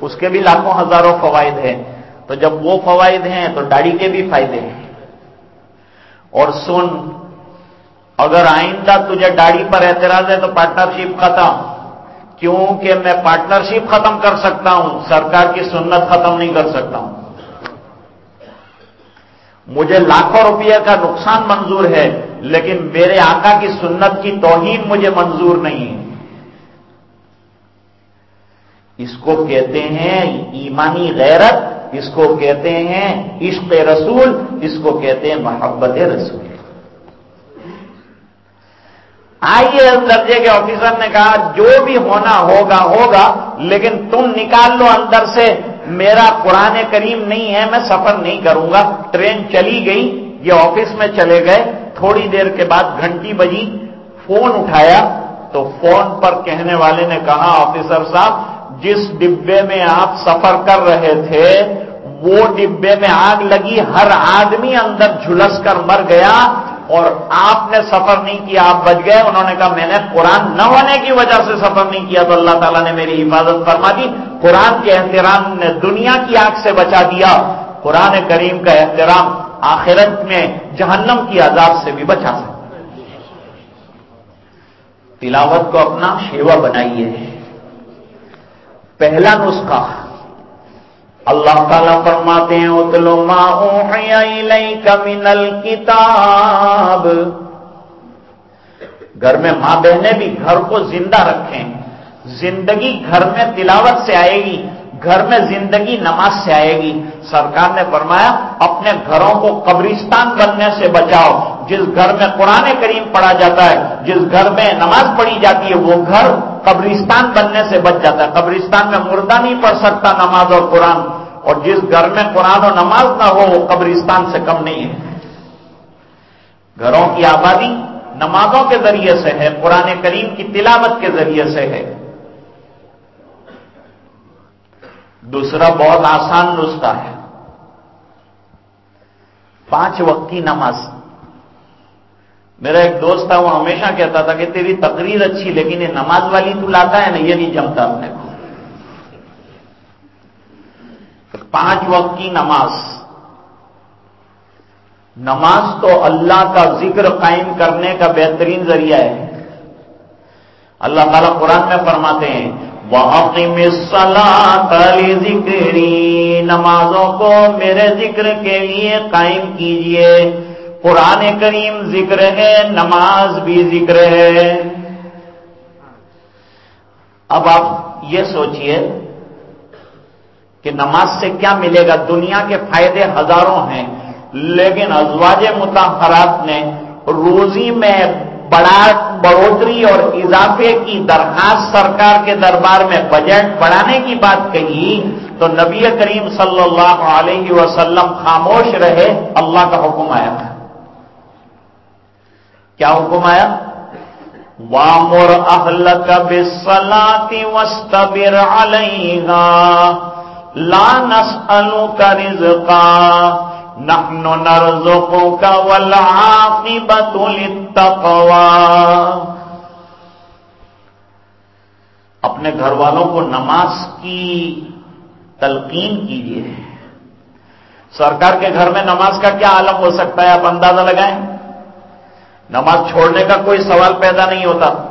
اس کے بھی لاکھوں ہزاروں فوائد ہیں۔ تو جب وہ فوائد ہیں تو داڑھی کے بھی فائدے ہیں۔ اور سن اگر آئندہ تجھے داڑھی پر اعتراض ہے تو پارٹنرشپ ختم۔ کیونکہ میں پارٹنرشپ ختم کر سکتا ہوں، سرکار کی سنت ختم نہیں کر سکتا ہوں۔ مجھے لاکھوں روپیہ کا نقصان منظور ہے، لیکن میرے آقا کی سنت کی توہین مجھے منظور نہیں ہے۔ اس کو کہتے ہیں ایمانی غیرت، اس کو کہتے ہیں عشق رسول، اس کو کہتے ہیں محبت رسول۔ آئیے اس درجے کے آفیسر نے کہا، جو بھی ہونا ہوگا ہوگا، لیکن تم نکال لو اندر سے۔ میرا قرآن کریم نہیں ہے، میں سفر نہیں کروں گا۔ ٹرین چلی گئی، یہ آفس میں چلے گئے۔ تھوڑی دیر کے بعد گھنٹی بجی، فون اٹھایا۔ تو فون پر کہنے والے نے کہا، آفیسر صاحب، جس ڈبے میں آپ سفر کر رہے تھے، وہ ڈبے میں آگ لگی۔ ہر آدمی اندر جھلس کر مر گیا۔ اور آپ نے سفر نہیں کیا، آپ بچ گئے۔ انہوں نے کہا، میں نے قرآن نہ ہونے کی وجہ سے سفر نہیں کیا۔ تو اللہ تعالیٰ نے میری حفاظت فرما دی۔ قرآن کے احترام نے دنیا کی آگ سے بچا دیا۔ قرآن کریم کا احترام آخرت میں جہنم کی عذاب سے بھی بچا سکتا تلاوت کو اپنا شیوا بنائیے۔ پہلا نسخہ اللہ تعالیٰ فرماتے ہیں، اتلو ما اوحی من الکتاب۔ گھر میں ماں بہنیں بھی گھر کو زندہ رکھیں۔ زندگی گھر میں تلاوت سے آئے گی، گھر میں زندگی نماز سے آئے گی۔ سرکار نے فرمایا، اپنے گھروں کو قبرستان بننے سے بچاؤ۔ جس گھر میں قرآن کریم پڑھا جاتا ہے، جس گھر میں نماز پڑھی جاتی ہے، وہ گھر قبرستان بننے سے بچ جاتا ہے۔ قبرستان میں مردہ نہیں پڑھ سکتا نماز اور قرآن۔ اور جس گھر میں قرآن و نماز نہ ہو، وہ قبرستان سے کم نہیں ہے۔ گھروں کی آبادی نمازوں کے ذریعے سے ہے، قرآن کریم کی تلاوت کے ذریعے سے ہے۔ دوسرا بہت آسان نسخہ ہے۔ پانچ وقت کی نماز۔ میرا ایک دوست تھا، وہ ہمیشہ کہتا تھا کہ تیری تقریر اچھی، لیکن یہ نماز والی تو لاتا ہے نا، یہ نہیں جمتا اپنے کو پانچ وقت کی نماز۔ نماز تو اللہ کا ذکر قائم کرنے کا بہترین ذریعہ ہے۔ اللہ تعالیٰ قرآن میں فرماتے ہیں تلی ذکری نمازوں کو میرے ذکر کے لیے قائم کیجیے۔ قرآن کریم ذکر ہے، نماز بھی ذکر ہے۔ اب آپ یہ سوچئے کہ نماز سے کیا ملے گا؟ دنیا کے فائدے ہزاروں ہیں، لیکن ازواج متحرات نے روزی میں بڑا بڑھوتری اور اضافے کی درخواست سرکار کے دربار میں بجٹ بڑھانے کی بات کہی تو نبی کریم صلی اللہ علیہ وسلم خاموش رہے، اللہ کا حکم آیا۔ تھا کیا حکم آیا؟ وامر اہل کبھی سلاتی وسط لا نسألك رزقا. نحن نرزقك والعاقبة للتقوى. اپنے گھر والوں کو نماز کی تلقین کیجیے۔ سرکار کے گھر میں نماز کا کیا عالم ہو سکتا ہے؟ آپ اندازہ لگائیں۔ نماز چھوڑنے کا کوئی سوال پیدا نہیں ہوتا۔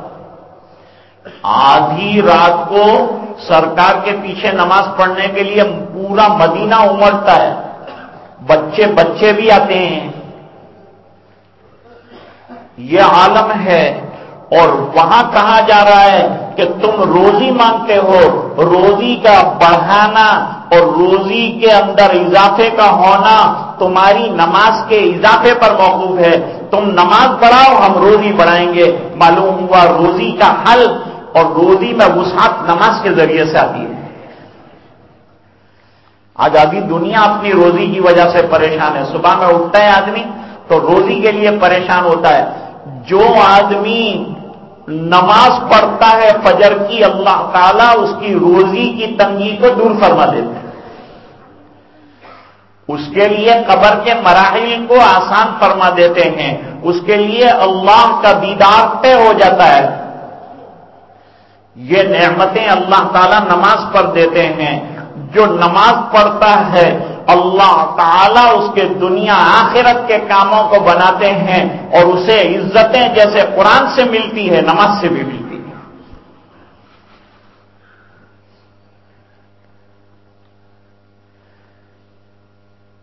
آدھی رات کو سرکار کے پیچھے نماز پڑھنے کے لیے پورا مدینہ امڑتا ہے۔ بچے بچے بھی آتے ہیں۔ یہ عالم ہے اور وہاں کہا جا رہا ہے کہ تم روزی مانگتے ہو۔ روزی کا بڑھانا اور روزی کے اندر اضافے کا ہونا تمہاری نماز کے اضافے پر موقوف ہے۔ تم نماز پڑھاؤ، ہم روزی بڑھائیں گے۔ معلوم ہوا روزی کا حل اور روزی میں وسعت نماز کے ذریعے سے آتی ہے۔ آج آدھی دنیا اپنی روزی کی وجہ سے پریشان ہے۔ صبح میں اٹھتا ہے آدمی تو روزی کے لیے پریشان ہوتا ہے۔ جو آدمی نماز پڑھتا ہے فجر کی اللہ تعالیٰ اس کی روزی کی تنگی کو دور فرما دیتے ہیں اس کے لیے قبر کے مراحل کو آسان فرما دیتے ہیں۔ اس کے لیے اللہ کا دیدار طے ہو جاتا ہے۔ یہ نعمتیں اللہ تعالیٰ نماز پر دیتے ہیں۔ جو نماز پڑھتا ہے، اللہ تعالیٰ اس کے دنیا آخرت کے کاموں کو بناتے ہیں اور اسے عزتیں جیسے قرآن سے ملتی ہے، نماز سے بھی ملتی ہے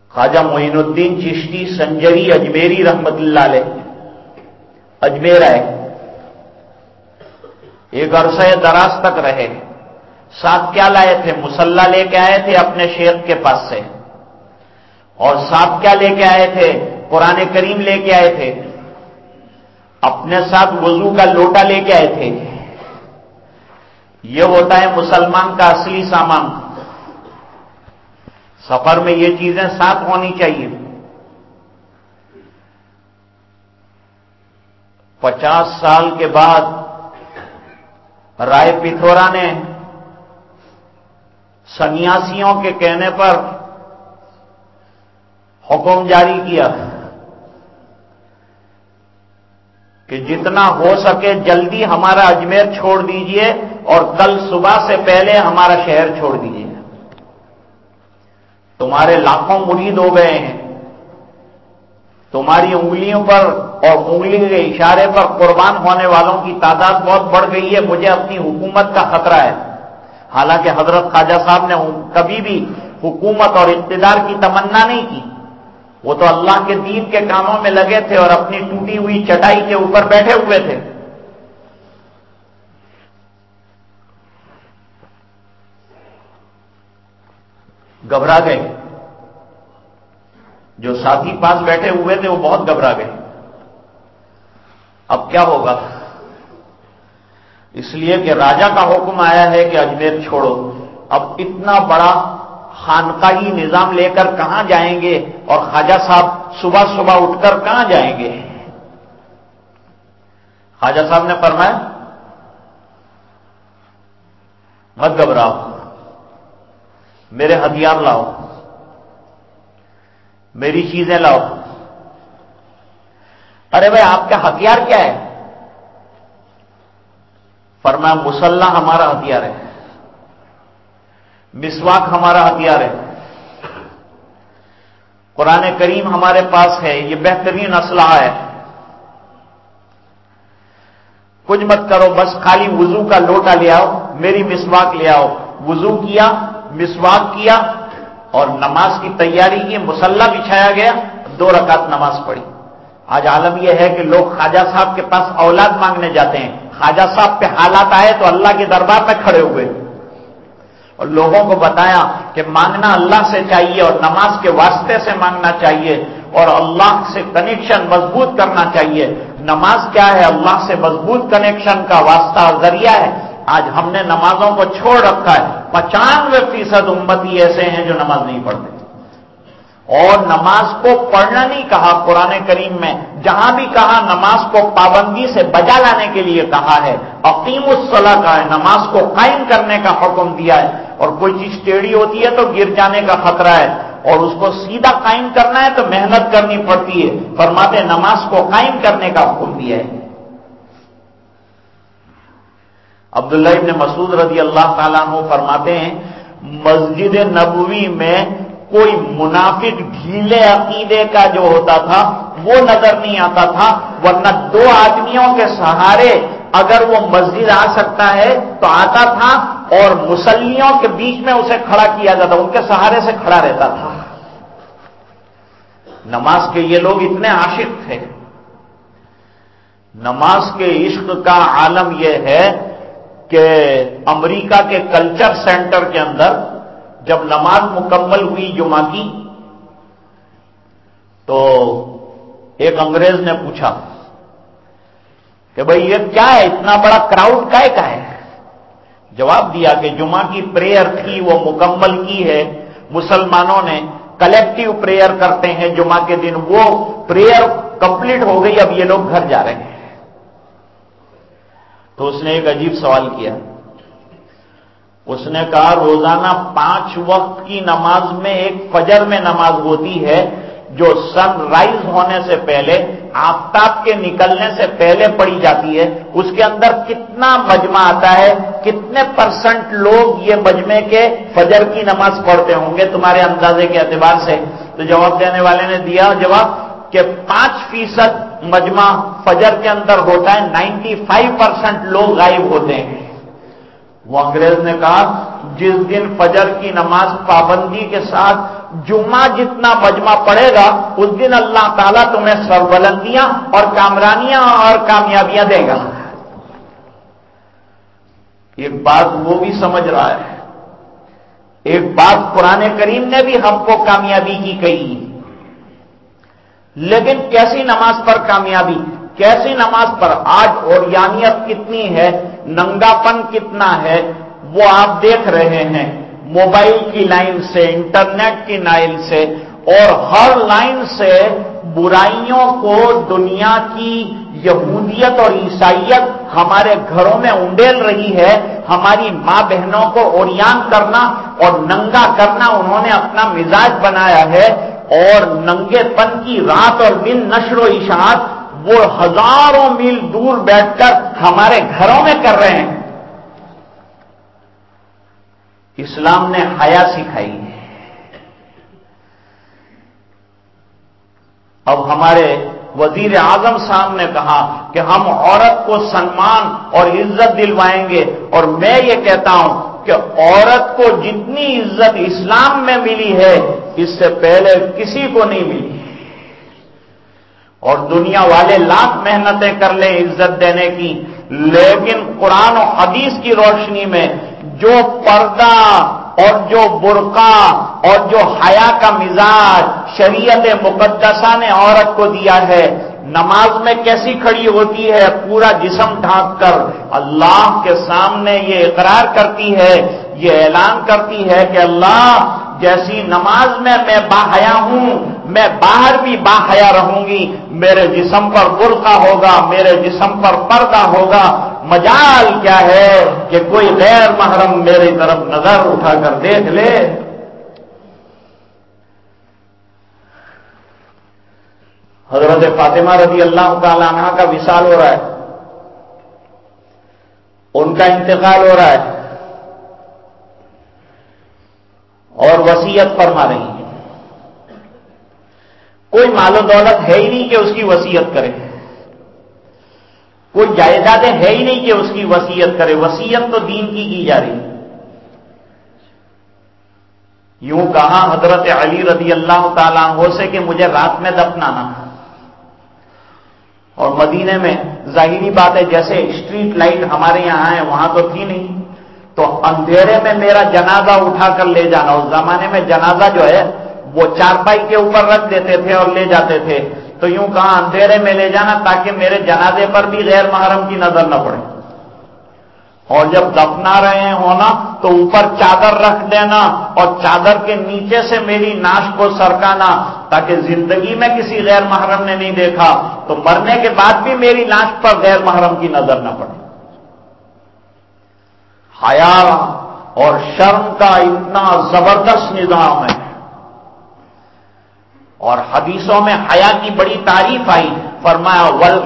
خواجہ معین الدین چشتی سنجری اجمیری رحمت اللہ علیہ اجمیر آئے ایک عرصہ دراز تک رہے۔ ساتھ کیا لائے تھے؟ مسلح لے کے آئے تھے اپنے شیخ کے پاس سے۔ اور ساتھ کیا لے کے آئے تھے؟ قرآن کریم لے کے آئے تھے۔ اپنے ساتھ وضو کا لوٹا لے کے آئے تھے۔ یہ ہوتا ہے مسلمان کا اصلی سامان۔ سفر میں یہ چیزیں ساتھ ہونی چاہیے۔ پچاس سال کے بعد رائے پتھورا نے سنیاسیوں کے کہنے پر حکم جاری کیا کہ جتنا ہو سکے جلدی ہمارا اجمیر چھوڑ دیجیے اور کل صبح سے پہلے ہمارا شہر چھوڑ دیجیے۔ تمہارے لاکھوں مرید ہو گئے ہیں۔ تمہاری انگلیوں پر اور انگلی کے اشارے پر قربان ہونے والوں کی تعداد بہت بڑھ گئی ہے، مجھے اپنی حکومت کا خطرہ ہے۔ حالانکہ حضرت خواجہ صاحب نے کبھی بھی حکومت اور اقتدار کی تمنا نہیں کی۔ وہ تو اللہ کے دین کے کاموں میں لگے تھے اور اپنی ٹوٹی ہوئی چٹائی کے اوپر بیٹھے ہوئے تھے۔ گھبرا گئے۔ جو ساتھی پاس بیٹھے ہوئے تھے وہ بہت گھبرا گئے۔ اب کیا ہوگا؟ اس لیے کہ راجا کا حکم آیا ہے کہ اجمیر چھوڑو۔ اب اتنا بڑا خانقاہی نظام لے کر کہاں جائیں گے؟ اور خواجہ صاحب صبح صبح اٹھ کر کہاں جائیں گے؟ خواجہ صاحب نے فرمایا، مت گھبراؤ۔ میرے ہتھیار لاؤ۔ میری چیزیں لاؤ۔ ارے بھائی، آپ کا ہتھیار کیا ہے؟ فرمایا، مسلح ہمارا ہتھیار ہے۔ مسواک ہمارا ہتھیار ہے۔ قرآن کریم ہمارے پاس ہے، یہ بہترین اسلحہ ہے۔ کچھ مت کرو، بس خالی وضو کا لوٹا لے آؤ، میری مسواک لے آؤ۔ وضو کیا، مسواک کیا اور نماز کی تیاری کی مسلح بچھایا گیا، دو رکعت نماز پڑھی۔ آج عالم یہ ہے کہ لوگ خواجہ صاحب کے پاس اولاد مانگنے جاتے ہیں۔ خواجہ صاحب پہ حالات آئے تو اللہ کے دربار میں کھڑے ہوئے۔ اور لوگوں کو بتایا کہ مانگنا اللہ سے چاہیے اور نماز کے واسطے سے مانگنا چاہیے اور اللہ سے کنیکشن مضبوط کرنا چاہیے۔ نماز کیا ہے؟ اللہ سے مضبوط کنیکشن کا واسطہ اور ذریعہ ہے۔ آج ہم نے نمازوں کو چھوڑ رکھا ہے۔ پچانوے فیصد امتی ایسے ہیں جو نماز نہیں پڑھتے۔ اور نماز کو پڑھنا نہیں کہا قرآن کریم میں، جہاں بھی کہا نماز کو پابندی سے بجا لانے کے لیے کہا ہے۔ عقیم الصلاح کا ہے، نماز کو قائم کرنے کا حکم دیا ہے۔ اور کوئی چیز ٹیڑھی ہوتی ہے تو گر جانے کا خطرہ ہے۔ اور اس کو سیدھا قائم کرنا ہے تو محنت کرنی پڑتی ہے۔ فرماتے نماز کو قائم کرنے کا حکم دیا ہے۔ عبداللہ ابن مسعود رضی اللہ تعالیٰ عنہ فرماتے ہیں، مسجد نبوی میں کوئی منافق ڈھیلے عقیدے کا جو ہوتا تھا، وہ نظر نہیں آتا تھا، ورنہ دو آدمیوں کے سہارے اگر وہ مسجد آ سکتا ہے تو آتا تھا اور مسلیوں کے بیچ میں اسے کھڑا کیا جاتا، ان کے سہارے سے کھڑا رہتا تھا۔ نماز کے یہ لوگ اتنے عاشق تھے۔ نماز کے عشق کا عالم یہ ہے کہ امریکہ کے کلچر سینٹر کے اندر جب نماز مکمل ہوئی جمعہ کی، تو ایک انگریز نے پوچھا کہ بھئی یہ کیا ہے؟ اتنا بڑا کراؤڈ کا ہے؟ جواب دیا کہ جمعہ کی پریئر تھی، وہ مکمل کی ہے۔ مسلمانوں نے کلیکٹو پریئر کرتے ہیں جمعہ کے دن، وہ پریئر کمپلیٹ ہو گئی، اب یہ لوگ گھر جا رہے ہیں۔ تو اس نے ایک عجیب سوال کیا۔ اس نے کہا، روزانہ پانچ وقت کی نماز میں ایک فجر میں نماز ہوتی ہے، جو سن رائز ہونے سے پہلے، آفتاب کے نکلنے سے پہلے پڑی جاتی ہے۔ اس کے اندر کتنا مجمع آتا ہے، کتنے پرسنٹ لوگ یہ مجمے کے فجر کی نماز پڑھتے ہوں گے تمہارے اندازے کے اعتبار سے۔ تو جواب دینے والے نے دیا، جواب کہ پانچ فیصد مجمع فجر کے اندر ہوتا ہے، نائنٹی فائیو پرسینٹ لوگ غائب ہوتے ہیں۔ وہ انگریز نے کہا، جس دن فجر کی نماز پابندی کے ساتھ جمعہ جتنا مجمع پڑے گا، اس دن اللہ تعالیٰ تمہیں سربلندیاں اور کامرانیاں اور کامیابیاں دے گا۔ ایک بات وہ بھی سمجھ رہا ہے۔ ایک بات قرآن کریم نے بھی ہم کو کامیابی کی کہی۔ لیکن کیسی نماز پر کامیابی؟ کیسی نماز پر؟ آج اور یانیت کتنی ہے؟ ننگا پن کتنا ہے؟ وہ آپ دیکھ رہے ہیں۔ موبائل کی لائن سے، انٹرنیٹ کی لائن سے، اور ہر لائن سے برائیوں کو دنیا کی یہودیت اور عیسائیت ہمارے گھروں میں انڈیل رہی ہے۔ ہماری ماں بہنوں کو اوریان کرنا اور ننگا کرنا انہوں نے اپنا مزاج بنایا ہے۔ اور ننگے پن کی رات اور دن نشر و اشاعت وہ ہزاروں میل دور بیٹھ کر ہمارے گھروں میں کر رہے ہیں۔ اسلام نے حیا سکھائی۔ ہے اب ہمارے وزیر اعظم صاحب نے کہا کہ ہم عورت کو سنمان اور عزت دلوائیں گے اور میں یہ کہتا ہوں کہ عورت کو جتنی عزت اسلام میں ملی ہے، اس سے پہلے کسی کو نہیں ملی۔ اور دنیا والے لاکھ محنتیں کر لیں عزت دینے کی، لیکن قرآن و حدیث کی روشنی میں جو پردہ اور جو برقع اور جو حیا کا مزاج شریعت مقدسہ نے عورت کو دیا ہے نماز میں کیسی کھڑی ہوتی ہے؟ پورا جسم ڈھانک کر اللہ کے سامنے یہ اقرار کرتی ہے، یہ اعلان کرتی ہے کہ اللہ، جیسی نماز میں میں باحیا ہوں، میں باہر بھی باحیا رہوں گی، میرے جسم پر برقع ہوگا، میرے جسم پر پردہ ہوگا۔ مجال کیا ہے کہ کوئی غیر محرم میری طرف نظر اٹھا کر دیکھ لے؟ حضرت فاطمہ رضی اللہ تعالی عنہ کا وصال ہو رہا ہے۔ ان کا انتقال ہو رہا ہے۔ اور وسیعت فرما رہی ہیں۔ کوئی مال و دولت ہے ہی نہیں کہ اس کی وسیعت کرے۔ کوئی جائیدادیں ہے ہی نہیں کہ اس کی وسیعت کرے۔ وسیعت تو دین کی کی جا رہی یوں کہا حضرت علی رضی اللہ تعالیٰ ہو سے کہ مجھے رات میں دفنانا۔ اور مدینے میں ظاہری بات ہے، جیسے اسٹریٹ لائٹ ہمارے یہاں ہے، وہاں تو تھی نہیں۔ تو اندھیرے میں میرا جنازہ اٹھا کر لے جانا۔ اس زمانے میں جنازہ جو ہے، وہ چارپائی کے اوپر رکھ دیتے تھے اور لے جاتے تھے۔ تو یوں کہاں اندھیرے میں لے جانا تاکہ میرے جنازے پر بھی غیر محرم کی نظر نہ پڑے۔ اور جب دفنا رہے ہونا تو اوپر چادر رکھ دینا اور چادر کے نیچے سے میری ناش کو سرکانا تاکہ زندگی میں کسی غیر محرم نے نہیں دیکھا، تو مرنے کے بعد بھی میری ناش پر غیر محرم کی نظر نہ پڑے۔ حیا اور شرم کا اتنا زبردست نظام ہے۔ اور حدیثوں میں حیا کی بڑی تعریف آئی۔ فرمایا ول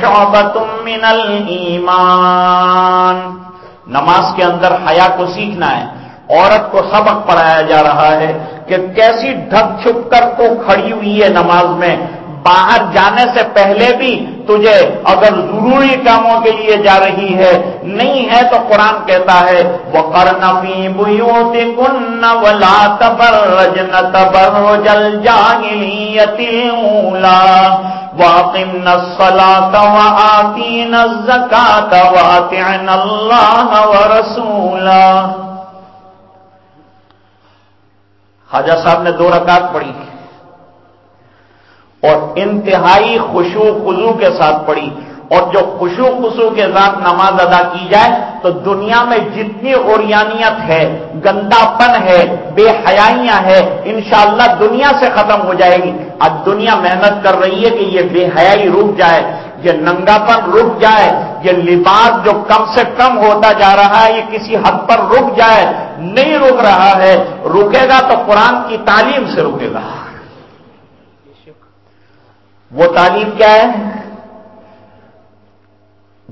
شعبت من ایمان نماز کے اندر حیا کو سیکھنا ہے۔ عورت کو سبق پڑھایا جا رہا ہے کہ کیسی ڈھک چھپ کر تو کھڑی ہوئی ہے نماز میں۔ باہر جانے سے پہلے بھی تجھے اگر ضروری کاموں کے لیے جا رہی ہے، نہیں ہے تو قرآن کہتا ہے وہ کرنفی کن ولا تبر رجن تبر جل جاگلی اولا واقم نسلا توا آتی نزکا توا اللہ صاحب نے دو رکعت پڑھی۔ اور انتہائی خوشو خزو کے ساتھ پڑھی۔ اور جو خوشو خصو کے ساتھ نماز ادا کی جائے تو دنیا میں جتنی اوریانیت ہے گندا پن ہے بے حیائیاں ہے انشاءاللہ دنیا سے ختم ہو جائے گی۔ اب دنیا محنت کر رہی ہے کہ یہ بے حیائی رک جائے یہ ننگا پن رک جائے یہ لباس جو کم سے کم ہوتا جا رہا ہے یہ کسی حد پر رک جائے نہیں رک رہا ہے رکے گا تو قرآن کی تعلیم سے رکے گا۔ وہ تعلیم کیا ہے؟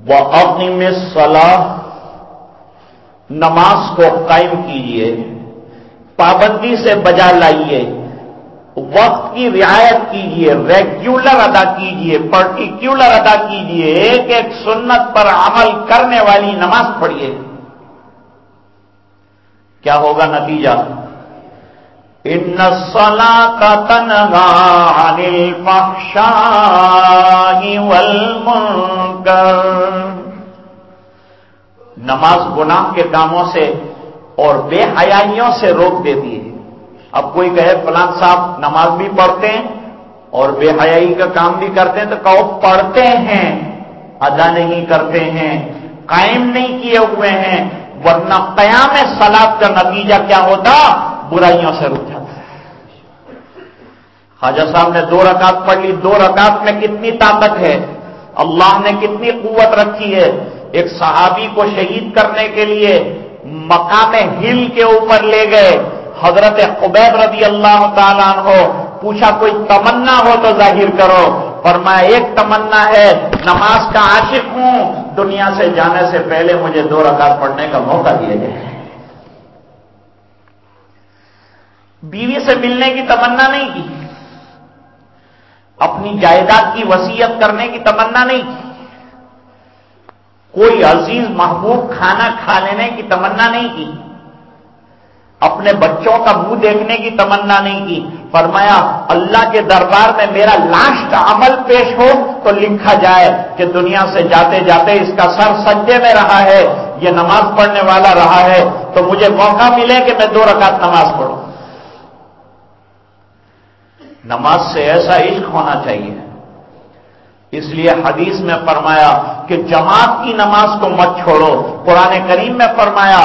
وہ میں صلاح نماز کو قائم کیجیے پابندی سے بجا لائیے، وقت کی رعایت کیجیے ریگولر ادا کیجیے پرٹیکولر ادا کیجیے ایک ایک سنت پر عمل کرنے والی نماز پڑھیے کیا ہوگا نتیجہ؟ ان سلا کا تنگا نماز گناہ کے کاموں سے اور بے حیائیوں سے روک دیتی ہے اب کوئی کہے فلان صاحب نماز بھی پڑھتے ہیں اور بے حیائی کا کام بھی کرتے ہیں تو کہو پڑھتے ہیں، ادا نہیں کرتے ہیں، قائم نہیں کیے ہوئے ہیں، ورنہ قیام سلاد کا نتیجہ کیا ہوتا؟ برائیوں سے رک جاتا ہے خواجہ صاحب نے دو رکعت پڑھ لی۔ دو رکعت میں کتنی طاقت ہے؟ اللہ نے کتنی قوت رکھی ہے ایک صحابی کو شہید کرنے کے لیے مقام ہل کے اوپر لے گئے۔ حضرت قبیب رضی اللہ تعالیٰ ہو پوچھا، کوئی تمنا ہو تو ظاہر کرو۔ پر میں ایک تمنا ہے، نماز کا عاشق ہوں۔ دنیا سے جانے سے پہلے مجھے دو رکعت پڑھنے کا موقع دیا جائے بیوی سے ملنے کی تمنا نہیں کی۔ اپنی جائیداد کی وسیعت کرنے کی تمنا نہیں کی۔ کوئی عزیز محبوب کھانا کھا لینے کی تمنا نہیں کی۔ اپنے بچوں کا منہ دیکھنے کی تمنا نہیں کی۔ فرمایا، اللہ کے دربار میں میرا لاسٹ عمل پیش ہو تو لکھا جائے کہ دنیا سے جاتے جاتے اس کا سر سجے میں رہا ہے، یہ نماز پڑھنے والا رہا ہے، تو مجھے موقع ملے کہ میں دو رکعت نماز پڑھوں۔ نماز سے ایسا عشق ہونا چاہیے۔ اس لیے حدیث میں فرمایا کہ جماعت کی نماز کو مت چھوڑو۔ قرآن کریم میں فرمایا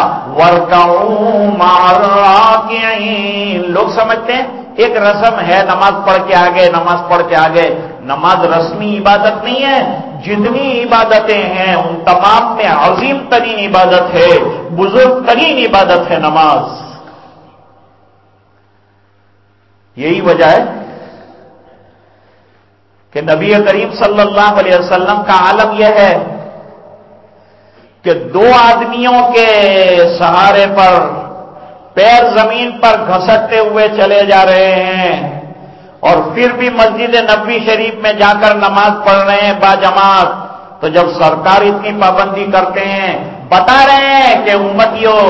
لوگ سمجھتے ہیں؟ ایک رسم ہے، نماز پڑھ کے آگے، نماز پڑھ کے آگے۔ نماز رسمی عبادت نہیں ہے، جتنی عبادتیں ہیں، ان تمام میں عظیم ترین عبادت ہے، بزرگ ترین عبادت ہے نماز۔ یہی وجہ ہے کہ نبی کریم صلی اللہ علیہ وسلم کا عالم یہ ہے کہ دو آدمیوں کے سہارے پر پیر زمین پر گھسٹتے ہوئے چلے جا رہے ہیں اور پھر بھی مسجد نبی شریف میں جا کر نماز پڑھ رہے ہیں با جماعت تو جب سرکار اتنی پابندی کرتے ہیں، بتا رہے ہیں کہ امتیوں،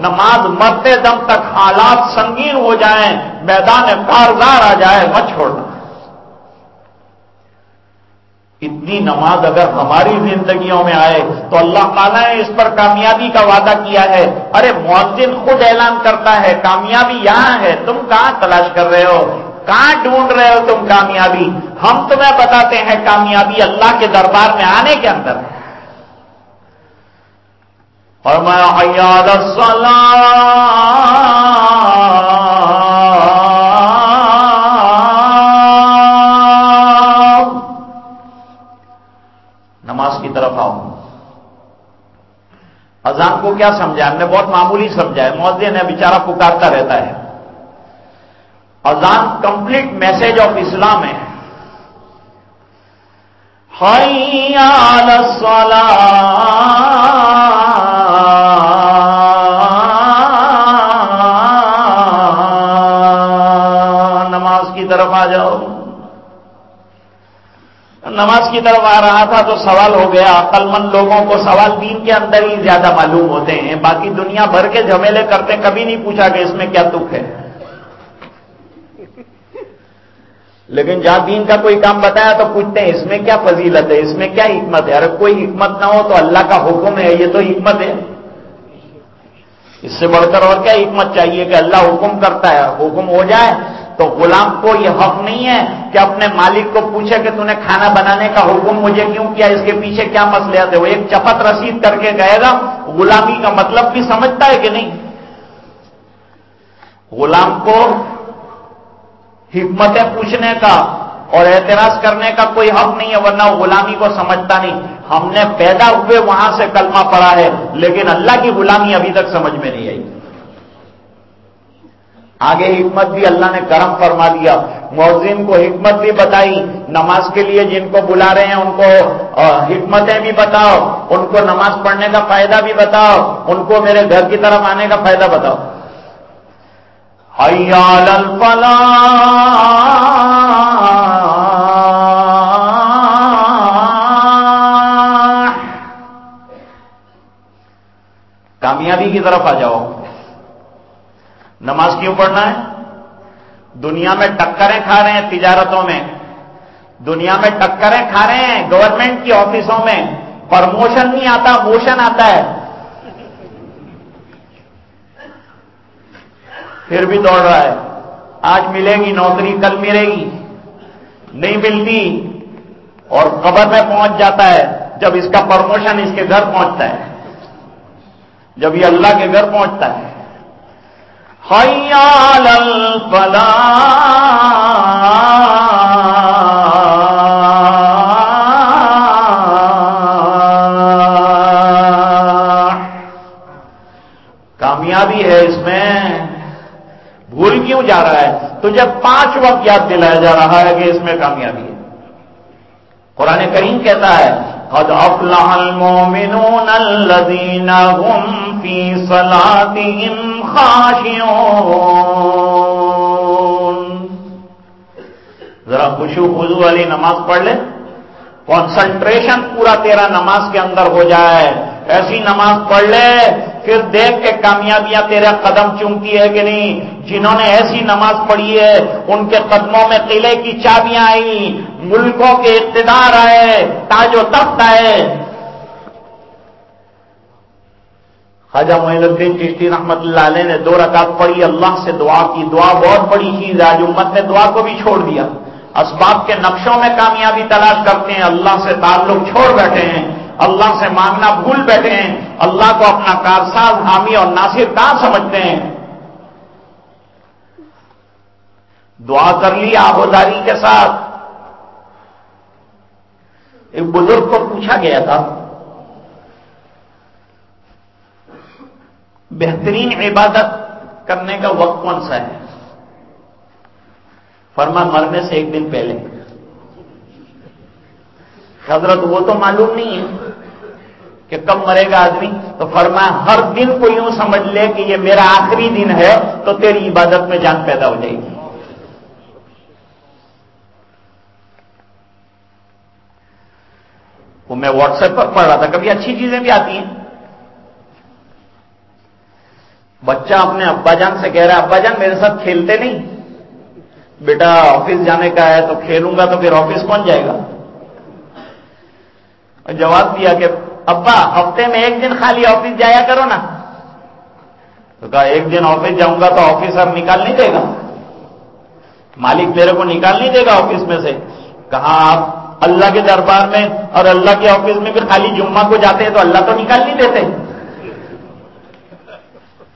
نماز مرتے دم تک حالات سنگین ہو جائیں، میدان کارزار آ جائے، مت چھوڑنا۔ اتنی نماز اگر ہماری زندگیوں میں آئے تو اللہ تعالیٰ نے اس پر کامیابی کا وعدہ کیا ہے۔ ارے، مؤذن خود اعلان کرتا ہے، کامیابی یہاں ہے، تم کہاں تلاش کر رہے ہو؟ کہاں ڈھونڈ رہے ہو تم کامیابی؟ ہم تمہیں بتاتے ہیں کامیابی اللہ کے دربار میں آنے کے اندر۔ ہے اور میں کیا سمجھا؟ ہم نے بہت معمولی سمجھا ہے۔ مؤذن ہے، بیچارہ پکارتا رہتا ہے۔ اذان کمپلیٹ میسج آف اسلام ہے۔ سولا آ جاؤ۔ نماز کی طرف آ رہا تھا تو سوال ہو گیا عقل مند لوگوں کو سوال دین کے اندر ہی زیادہ معلوم ہوتے ہیں۔ باقی دنیا بھر کے جھمیلے کرتے کبھی نہیں پوچھا کہ اس میں کیا دکھ ہے۔ لیکن جہاں دین کا کوئی کام بتایا تو پوچھتے ہیں، اس میں کیا فضیلت ہے؟ اس میں کیا حکمت ہے؟ اگر کوئی حکمت نہ ہو تو اللہ کا حکم ہے، یہ تو حکمت ہے۔ اس سے بڑھ کر اور کیا حکمت چاہیے کہ اللہ حکم کرتا ہے، حکم ہو جائے۔ تو غلام کو یہ حق نہیں ہے کہ اپنے مالک کو پوچھے کہ نے کھانا بنانے کا حکم مجھے کیوں کیا؟ اس کے پیچھے کیا مسئلے آتے وہ ایک چپت رسید کر کے گئے گا غلامی کا مطلب بھی سمجھتا ہے کہ نہیں؟ غلام کو حکمتیں پوچھنے کا اور اعتراض کرنے کا کوئی حق نہیں ہے، ورنہ غلامی کو سمجھتا نہیں۔ ہم نے پیدا ہوئے وہاں سے کلمہ پڑا ہے، لیکن اللہ کی غلامی ابھی تک سمجھ میں نہیں آئی۔ آگے حکمت بھی اللہ نے کرم فرما دیا۔ مؤذن کو حکمت بھی بتائی۔ نماز کے لیے جن کو بلا رہے ہیں، ان کو حکمتیں بھی بتاؤ۔ ان کو نماز پڑھنے کا فائدہ بھی بتاؤ۔ ان کو میرے گھر کی طرف آنے کا فائدہ بتاؤ۔ الفلا کامیابی کی طرف آ جاؤ۔ نماز کیوں پڑھنا ہے؟ دنیا میں ٹکریں کھا رہے ہیں تجارتوں میں۔ دنیا میں ٹکریں کھا رہے ہیں گورنمنٹ کی آفسوں میں۔ پرموشن نہیں آتا موشن آتا ہے۔ پھر بھی دوڑ رہا ہے۔ آج ملے گی، نوکری کل ملے گی۔ نہیں ملتی۔ اور قبر میں پہنچ جاتا ہے۔ جب اس کا پرموشن اس کے گھر پہنچتا ہے۔ جب یہ اللہ کے گھر پہنچتا ہے۔ حیال الفلاح۔ کامیابی ہے اس میں۔ بھول کیوں جا رہا ہے؟ تجھے پانچ وقت یاد دلایا جا رہا ہے کہ اس میں کامیابی ہے۔ قرآن کریم کہتا ہے قد افلح المؤمنون الذين هم في صلاتهم خاشعون. ذرا خوشو خضو والی نماز پڑھ لے. کانسنٹریشن پورا تیرا نماز کے اندر ہو جائے. ایسی نماز پڑھ لے پھر دیکھ کے کامیابیاں تیرا قدم چومتی ہے کہ نہیں؟ جنہوں نے ایسی نماز پڑھی ہے، ان کے قدموں میں قلعے کی چابیاں آئی ملکوں کے اقتدار آئے، تاج و تخت آئے۔ خواجہ معین الدین چشتی رحمت اللہ علیہ نے دو رکعت پڑھی، اللہ سے دعا کی۔ دعا بہت بڑی چیز ہے آج امت نے دعا کو بھی چھوڑ دیا۔ اسباب کے نقشوں میں کامیابی تلاش کرتے ہیں، اللہ سے تعلق چھوڑ بیٹھے ہیں۔ اللہ سے مانگنا بھول بیٹھے ہیں۔ اللہ کو اپنا کارساز حامی اور ناصر کہاں سمجھتے ہیں؟ دعا کر لی آبوداری کے ساتھ۔ ایک بزرگ کو پوچھا گیا تھا، بہترین عبادت کرنے کا وقت کون سا ہے؟ فرما، مرنے سے ایک دن پہلے۔ حضرت، وہ تو معلوم نہیں ہے کہ کب مرے گا آدمی، تو فرمایا، ہر دن کو یوں سمجھ لے کہ یہ میرا آخری دن ہے، تو تیری عبادت میں جان پیدا ہو جائے گی۔ وہ میں واٹس ایپ پر پڑھ رہا تھا، کبھی اچھی چیزیں بھی آتی ہیں۔ بچہ اپنے ابا جان سے کہہ رہا ہے، ابا جان، میرے ساتھ کھیلتے نہیں۔ بیٹا آفس جانے کا ہے تو کھیلوں گا تو پھر آفس پہنچ جائے گا؟ جواب دیا کہ، ابا، ہفتے میں ایک دن خالی آفس جایا کرو نا۔ تو کہا، ایک دن آفس جاؤں گا تو آفیسر نکال نہیں دے گا۔ مالک میرے کو نکال نہیں دے گا آفس میں سے۔ کہا، آپ اللہ کے دربار میں اور اللہ کے آفس میں بھی خالی جمعہ کو جاتے ہیں تو اللہ تو نکال نہیں دیتے۔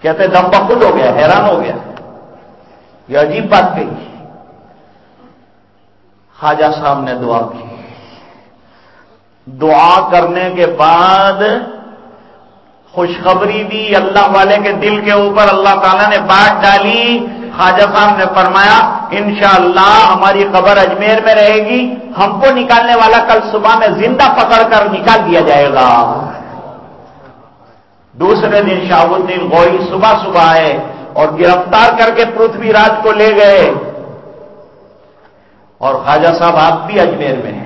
کہتے، دم بخود ہو گیا، حیران ہو گیا۔ یہ عجیب بات کہی۔ خواجہ صاحب نے دعا کی۔ دعا کرنے کے بعد خوشخبری دی اللہ والے کے دل کے اوپر اللہ تعالیٰ نے بات ڈالی۔ خواجہ صاحب نے فرمایا، انشاءاللہ ہماری خبر اجمیر میں رہے گی۔ ہم کو نکالنے والا کل صبح میں زندہ پکڑ کر نکال دیا جائے گا۔ دوسرے دن شاہ الدین گوئی صبح صبح آئے اور گرفتار کر کے پرتھوی راج کو لے گئے۔ اور خواجہ صاحب آپ بھی اجمیر میں ہیں۔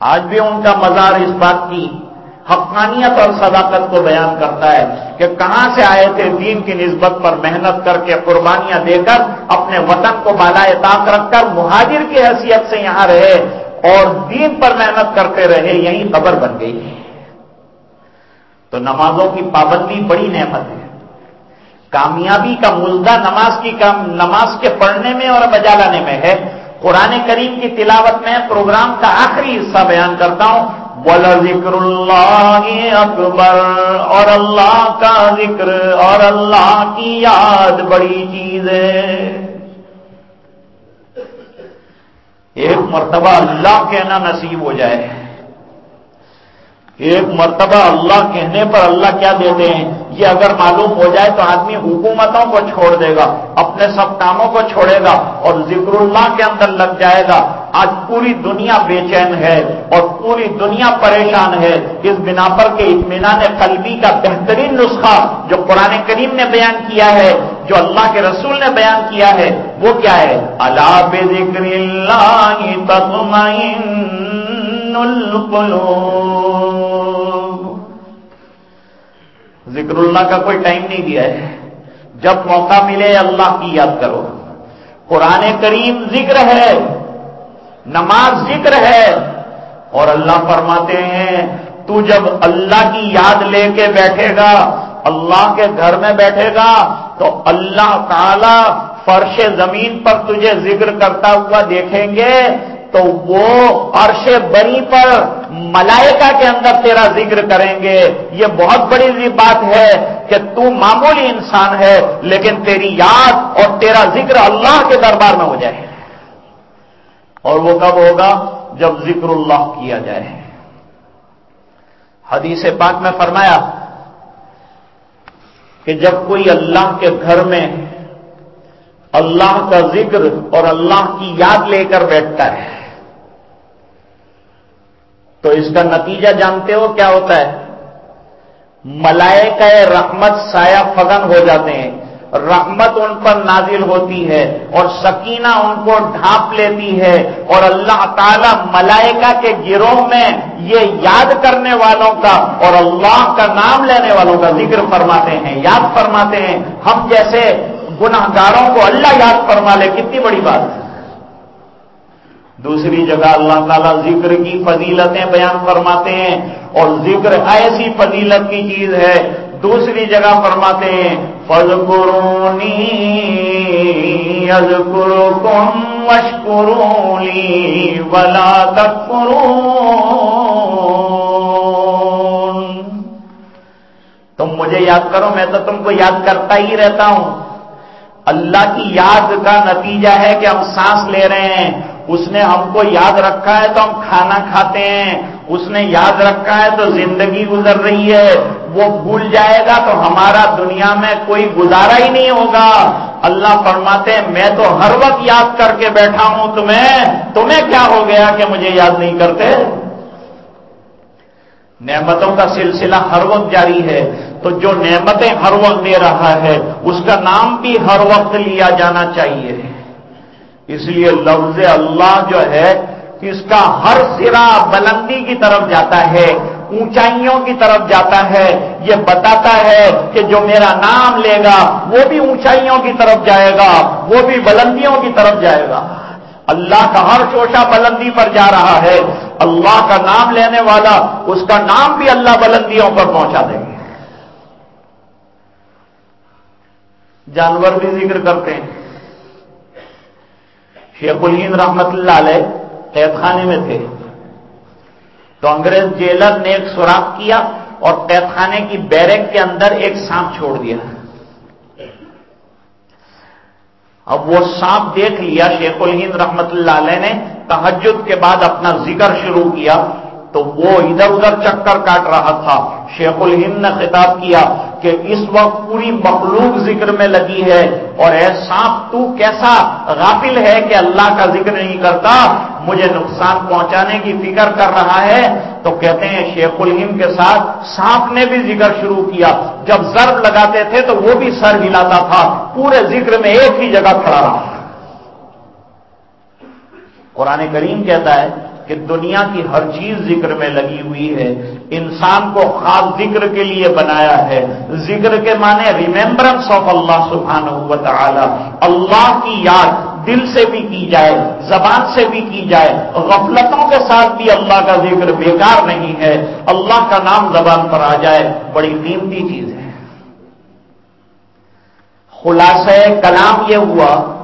آج بھی ان کا مزار اس بات کی حقانیت اور صداقت کو بیان کرتا ہے کہ کہاں سے آئے تھے دین کی نسبت پر محنت کر کے قربانیاں دے کر اپنے وطن کو بالائے طاق رکھ کر مہاجر کی حیثیت سے یہاں رہے اور دین پر محنت کرتے رہے، یہی خبر بن گئی۔ تو نمازوں کی پابندی بڑی نعمت ہے۔ کامیابی کا ملدہ نماز کی کام نماز کے پڑھنے میں اور بجا لانے میں ہے۔ قرآن کریم کی تلاوت میں پروگرام کا آخری حصہ بیان کرتا ہوں. بولا ذکر اللہ اکبر اور اللہ کا ذکر اور اللہ کی یاد بڑی چیز ہے۔ ایک مرتبہ اللہ کہنا نصیب ہو جائے۔ ایک مرتبہ اللہ کہنے پر اللہ کیا دیتے ہیں؟ یہ اگر معلوم ہو جائے تو آدمی حکومتوں کو چھوڑ دے گا، اپنے سب کاموں کو چھوڑے گا اور ذکر اللہ کے اندر لگ جائے گا۔ آج پوری دنیا بے چین ہے اور پوری دنیا پریشان ہے۔ اس بنا پر کے اطمینان قلبی کا بہترین نسخہ جو قرآن کریم نے بیان کیا ہے، جو اللہ کے رسول نے بیان کیا ہے، وہ کیا ہے؟ اللہ بے ذکر اللہ ذکر اللہ کا کوئی ٹائم نہیں دیا ہے۔ جب موقع ملے اللہ کی یاد کرو۔ قرآن کریم ذکر ہے، نماز ذکر ہے اور اللہ فرماتے ہیں، تو جب اللہ کی یاد لے کے بیٹھے گا، اللہ کے گھر میں بیٹھے گا، تو اللہ تعالی فرش زمین پر تجھے ذکر کرتا ہوا دیکھیں گے۔ تو وہ عرش بری پر ملائکہ کے اندر تیرا ذکر کریں گے۔ یہ بہت بڑی بات ہے کہ تو معمولی انسان ہے، لیکن تیری یاد اور تیرا ذکر اللہ کے دربار میں ہو جائے۔ اور وہ کب ہوگا؟ جب ذکر اللہ کیا جائے۔ حدیث پاک میں فرمایا کہ جب کوئی اللہ کے گھر میں اللہ کا ذکر اور اللہ کی یاد لے کر بیٹھتا ہے تو اس کا نتیجہ جانتے ہو کیا ہوتا ہے؟ ملائکہ رحمت سایہ فگن ہو جاتے ہیں۔ رحمت ان پر نازل ہوتی ہے اور سکینہ ان کو ڈھانپ لیتی ہے۔ اور اللہ تعالی ملائکہ کے گروہ میں یہ یاد کرنے والوں کا اور اللہ کا نام لینے والوں کا ذکر فرماتے ہیں۔ یاد فرماتے ہیں۔ ہم جیسے گناہ گاروں کو اللہ یاد فرما لے، کتنی بڑی بات۔ ہے دوسری جگہ اللہ تعالیٰ ذکر کی فضیلتیں بیان فرماتے ہیں اور ذکر ایسی فضیلت کی چیز ہے، دوسری جگہ فرماتے ہیں فض قرونی کم مشکرولی بلا تک تم مجھے یاد کرو، میں تو تم کو یاد کرتا ہی رہتا ہوں۔ اللہ کی یاد کا نتیجہ ہے کہ ہم سانس لے رہے ہیں۔ اس نے ہم کو یاد رکھا ہے تو ہم کھانا کھاتے ہیں۔ اس نے یاد رکھا ہے تو زندگی گزر رہی ہے۔ وہ بھول جائے گا تو ہمارا دنیا میں کوئی گزارا ہی نہیں ہوگا۔ اللہ فرماتے ہیں، میں تو ہر وقت یاد کر کے بیٹھا ہوں۔ تمہیں تمہیں کیا ہو گیا کہ مجھے یاد نہیں کرتے؟ نعمتوں کا سلسلہ ہر وقت جاری ہے۔ تو جو نعمتیں ہر وقت دے رہا ہے، اس کا نام بھی ہر وقت لیا جانا چاہیے۔ اس لیے لفظ اللہ جو ہے، اس کا ہر سرا بلندی کی طرف جاتا ہے، اونچائیوں کی طرف جاتا ہے۔ یہ بتاتا ہے کہ جو میرا نام لے گا، وہ بھی اونچائیوں کی طرف جائے گا، وہ بھی بلندیوں کی طرف جائے گا۔ اللہ کا ہر چوشا بلندی پر جا رہا ہے۔ اللہ کا نام لینے والا، اس کا نام بھی اللہ بلندیوں پر پہنچا دیں گے جانور بھی ذکر کرتے ہیں۔ شیخ الہند رحمت اللہ علیہ قید خانے میں تھے۔ تو انگریز جیلر نے ایک سوراخ کیا اور قید خانے کی بیرک کے اندر ایک سانپ چھوڑ دیا۔ اب وہ سانپ دیکھ لیا، شیخ الہند رحمت اللہ علیہ نے تحجد کے بعد اپنا ذکر شروع کیا۔ تو وہ ادھر ادھر چکر کاٹ رہا تھا۔ شیخ الہند نے خطاب کیا کہ اس وقت پوری مخلوق ذکر میں لگی ہے اور اے سانپ، تو کیسا غافل ہے کہ اللہ کا ذکر نہیں کرتا؟ مجھے نقصان پہنچانے کی فکر کر رہا ہے۔ تو کہتے ہیں شیخ الہند کے ساتھ سانپ نے بھی ذکر شروع کیا۔ جب ضرب لگاتے تھے تو وہ بھی سر ہلاتا تھا۔ پورے ذکر میں ایک ہی جگہ کھڑا رہا۔ قرآن کریم کہتا ہے کہ دنیا کی ہر چیز ذکر میں لگی ہوئی ہے، انسان کو خاص ذکر کے لیے بنایا ہے۔ ذکر کے معنی ریمبرنس آف اللہ سبحانہ و تعالی اللہ کی یاد دل سے بھی کی جائے، زبان سے بھی کی جائے۔ غفلتوں کے ساتھ بھی اللہ کا ذکر بیکار نہیں ہے۔ اللہ کا نام زبان پر آ جائے، بڑی قیمتی چیز ہے۔ خلاصہ کلام یہ ہوا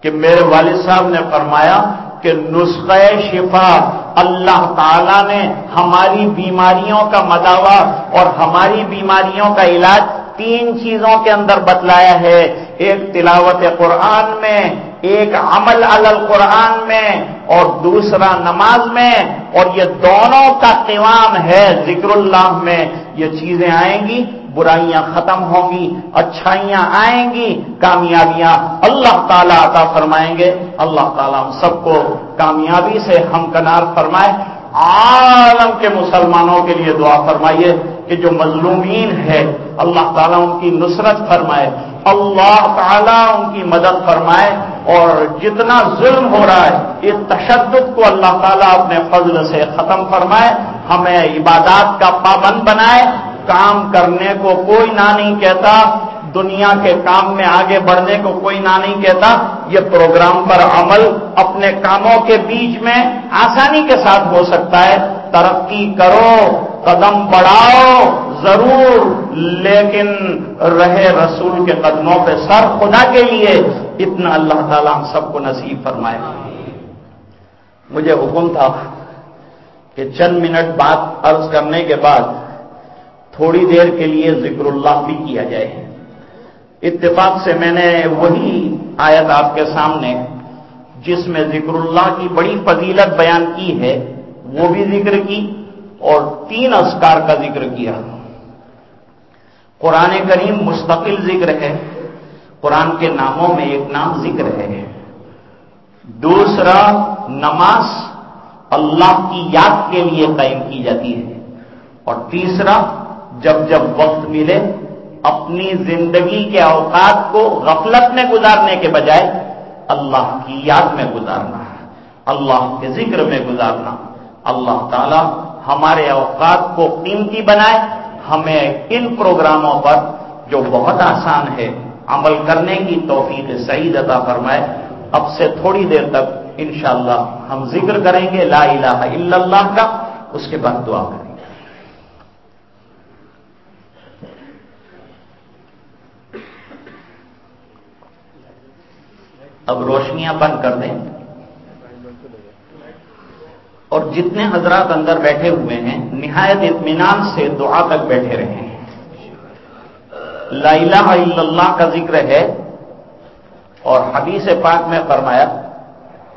کہ میرے والد صاحب نے فرمایا کہ نسخہ شفا اللہ تعالی نے ہماری بیماریوں کا مداوع اور ہماری بیماریوں کا علاج تین چیزوں کے اندر بتلایا ہے۔ ایک تلاوت قرآن میں، ایک عمل عل قرآن میں اور دوسرا نماز میں اور یہ دونوں کا قوام ہے ذکر اللہ میں۔ یہ چیزیں آئیں گی۔ برائیاں ختم ہوں گی، اچھائیاں آئیں گی، کامیابیاں اللہ تعالیٰ عطا فرمائیں گے۔ اللہ تعالیٰ ہم سب کو کامیابی سے ہم کنار فرمائے۔ عالم کے مسلمانوں کے لیے دعا فرمائیے کہ جو مظلومین ہے اللہ تعالیٰ ان کی نصرت فرمائے۔ اللہ تعالیٰ ان کی مدد فرمائے۔ اور جتنا ظلم ہو رہا ہے، اس تشدد کو اللہ تعالیٰ اپنے فضل سے ختم فرمائے۔ ہمیں عبادات کا پابند بنائے۔ کام کرنے کو کوئی نہ نہیں کہتا، دنیا کے کام میں آگے بڑھنے کو کوئی نہ نہیں کہتا۔ یہ پروگرام پر عمل اپنے کاموں کے بیچ میں آسانی کے ساتھ ہو سکتا ہے۔ ترقی کرو، قدم بڑھاؤ، ضرور۔ لیکن رہے رسول کے قدموں پہ سر خدا کے لیے اتنا اللہ تعالیٰ ہم سب کو نصیب فرمائے۔ مجھے حکم تھا کہ چند منٹ بات عرض کرنے کے بعد تھوڑی دیر کے لیے ذکر اللہ بھی کیا جائے۔ اتفاق سے میں نے وہی آیت آپ کے سامنے جس میں ذکر اللہ کی بڑی فضیلت بیان کی ہے، وہ بھی ذکر کی اور تین اسکار کا ذکر کیا۔ قرآن کریم مستقل ذکر ہے، قرآن کے ناموں میں ایک نام ذکر ہے۔ دوسرا، نماز اللہ کی یاد کے لیے قائم کی جاتی ہے۔ اور تیسرا جب جب وقت ملے، اپنی زندگی کے اوقات کو غفلت میں گزارنے کے بجائے اللہ کی یاد میں گزارنا ہے، اللہ کے ذکر میں گزارنا۔ اللہ تعالی ہمارے اوقات کو قیمتی بنائے، ہمیں ان پروگراموں پر جو بہت آسان ہے عمل کرنے کی توفیق صحیح عطا فرمائے۔ اب سے تھوڑی دیر تک انشاءاللہ ہم ذکر کریں گے لا الہ الا اللہ کا، اس کے بعد دعا کریں۔ اب روشنیاں بند کر دیں۔ اور جتنے حضرات اندر بیٹھے ہوئے ہیں، نہایت اطمینان سے دعا تک بیٹھے رہے ہیں۔ لا الہ الا اللہ کا ذکر ہے۔ اور حدیث پاک میں فرمایا،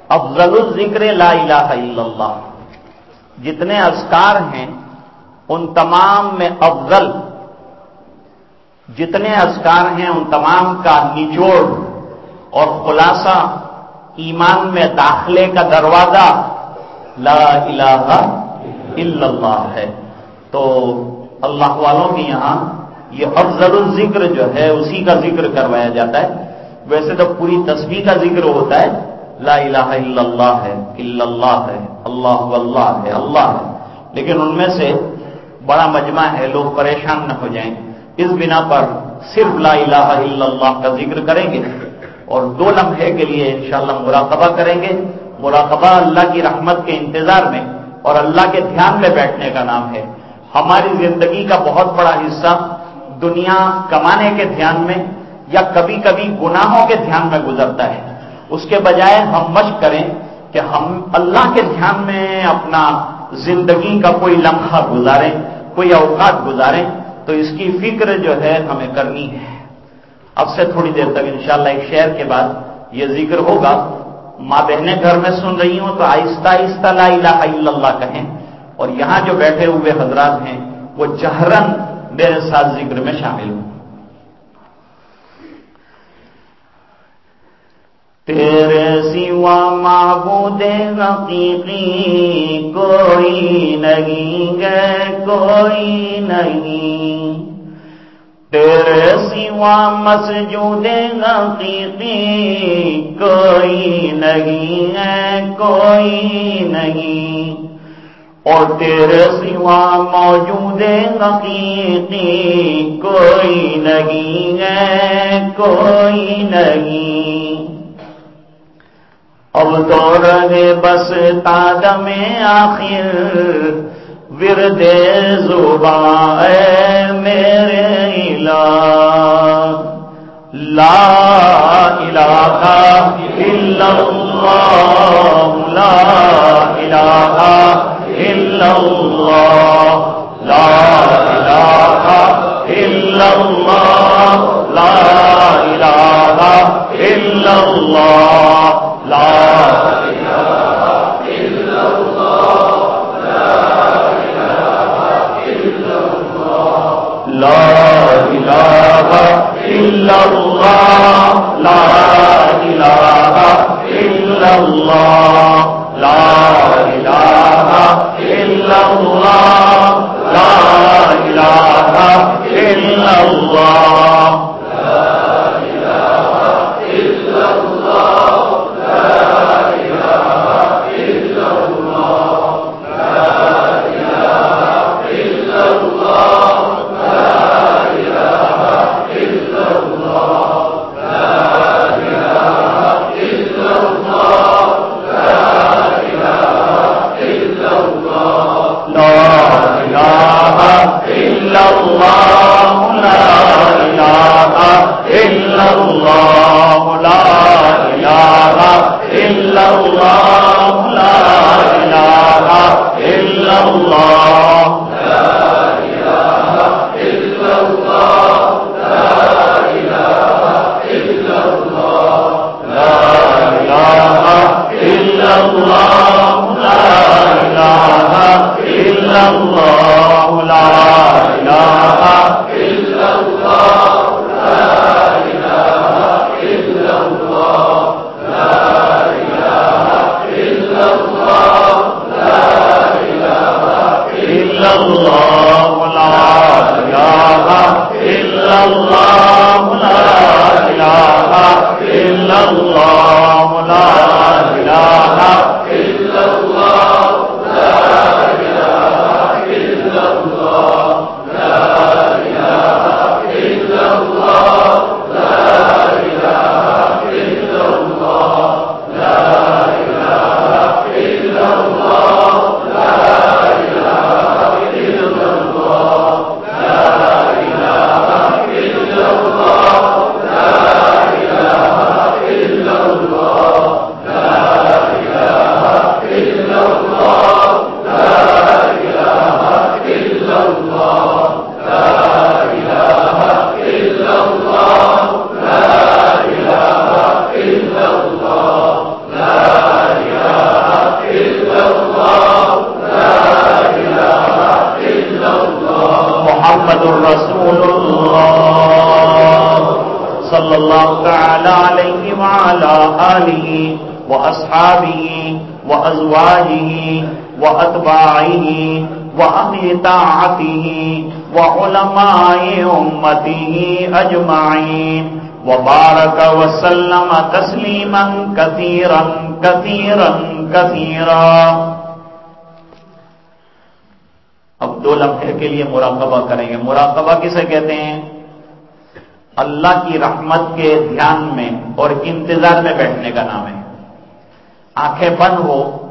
افضل الذکر لا الہ الا اللہ۔ جتنے اذکار ہیں، ان تمام میں افضل۔ جتنے اذکار ہیں، ان تمام کا نچوڑ اور خلاصہ، ایمان میں داخلے کا دروازہ لا الہ الا اللہ ہے۔ تو اللہ والوں کے یہاں یہ افضل الذکر جو ہے، اسی کا ذکر کروایا جاتا ہے۔ ویسے تو پوری تصویر کا ذکر ہوتا ہے، لا الہ الا اللہ ہے، الا اللہ ہے، اللہ اللہ ہے اللہ ہے۔ لیکن ان میں سے بڑا مجمع ہے، لوگ پریشان نہ ہو جائیں۔ اس بنا پر صرف لا الہ الا اللہ کا ذکر کریں گے۔ اور دو لمحے کے لیے انشاءاللہ مراقبہ کریں گے۔ مراقبہ اللہ کی رحمت کے انتظار میں اور اللہ کے دھیان میں بیٹھنے کا نام ہے۔ ہماری زندگی کا بہت بڑا حصہ دنیا کمانے کے دھیان میں یا کبھی کبھی گناہوں کے دھیان میں گزرتا ہے۔ اس کے بجائے ہم مشق کریں کہ ہم اللہ کے دھیان میں اپنا زندگی کا کوئی لمحہ گزاریں، کوئی اوقات گزاریں۔ تو اس کی فکر جو ہے ہمیں کرنی ہے۔ اب سے تھوڑی دیر تک انشاءاللہ ایک شعر کے بعد یہ ذکر ہوگا۔ ماں بہنیں گھر میں سن رہی ہوں تو آہستہ آہستہ لا الہ الا اللہ کہیں۔ اور یہاں جو بیٹھے ہوئے حضرات ہیں، وہ جہرن میرے ساتھ ذکر میں شامل ہوں۔ تیرے سوا معبود حقیقی کوئی نہیں گے کوئی نہیں۔ تیرے سوا مسجود حقیقی کوئی نہیں ہے، کوئی نہیں۔ اور تیرے سوا موجود حقیقی کوئی نہیں ہے، کوئی نہیں۔ اب تو بس تاج میں آخر۔ ورد زبان اے میرے الہ لا الہ الا اللہ لا الہ الا اللہ لا الہ الا اللہ لا الہ الا اللہ لا لا إله إلا الله. لا إله إلا الله. لا إله إلا الله. لا إله إلا الله طاعته وعلماء أمته أجمعين وبارك وسلم تسليما كثيرا كثيرا كثيرا اب دو لمحے کے لیے مراقبہ کریں گے. مراقبہ کسے کہتے ہیں؟ اللہ کی رحمت کے دھیان میں اور انتظار میں بیٹھنے کا نام ہے. آنکھیں بند ہو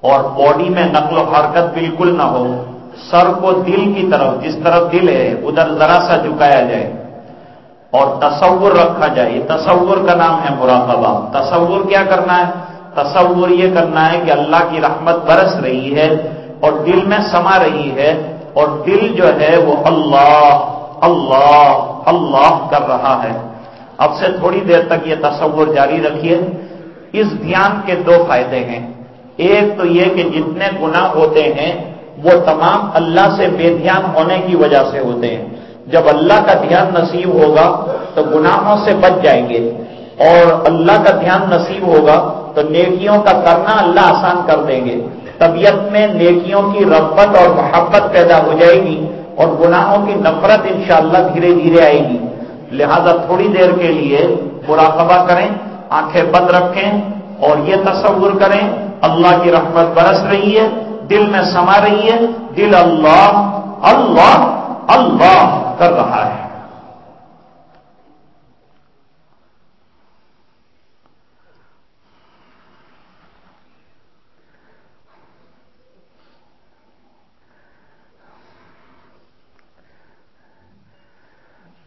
اور باڈی میں نقل و حرکت بالکل نہ ہو. سر کو دل کی طرف، جس طرف دل ہے، ادھر ذرا سا جھکایا جائے اور تصور رکھا جائے۔ تصور کا نام ہے مراقبہ۔ تصور کیا کرنا ہے؟ تصور یہ کرنا ہے کہ اللہ کی رحمت برس رہی ہے اور دل میں سما رہی ہے اور دل جو ہے وہ اللہ اللہ اللہ کر رہا ہے۔ اب سے تھوڑی دیر تک یہ تصور جاری رکھیے۔ اس دھیان کے دو فائدے ہیں۔ ایک تو یہ کہ جتنے گناہ ہوتے ہیں وہ تمام اللہ سے بے دھیان ہونے کی وجہ سے ہوتے ہیں۔ جب اللہ کا دھیان نصیب ہوگا تو گناہوں سے بچ جائیں گے۔ اور اللہ کا دھیان نصیب ہوگا تو نیکیوں کا کرنا اللہ آسان کر دیں گے۔ طبیعت میں نیکیوں کی رغبت اور محبت پیدا ہو جائے گی اور گناہوں کی نفرت انشاءاللہ دھیرے دھیرے آئے گی۔ لہذا تھوڑی دیر کے لیے مراقبہ کریں، آنکھیں بند رکھیں اور یہ تصور کریں، اللہ کی رحمت برس رہی ہے۔ دل میں سما رہی ہے، دل اللہ اللہ اللہ کر رہا ہے۔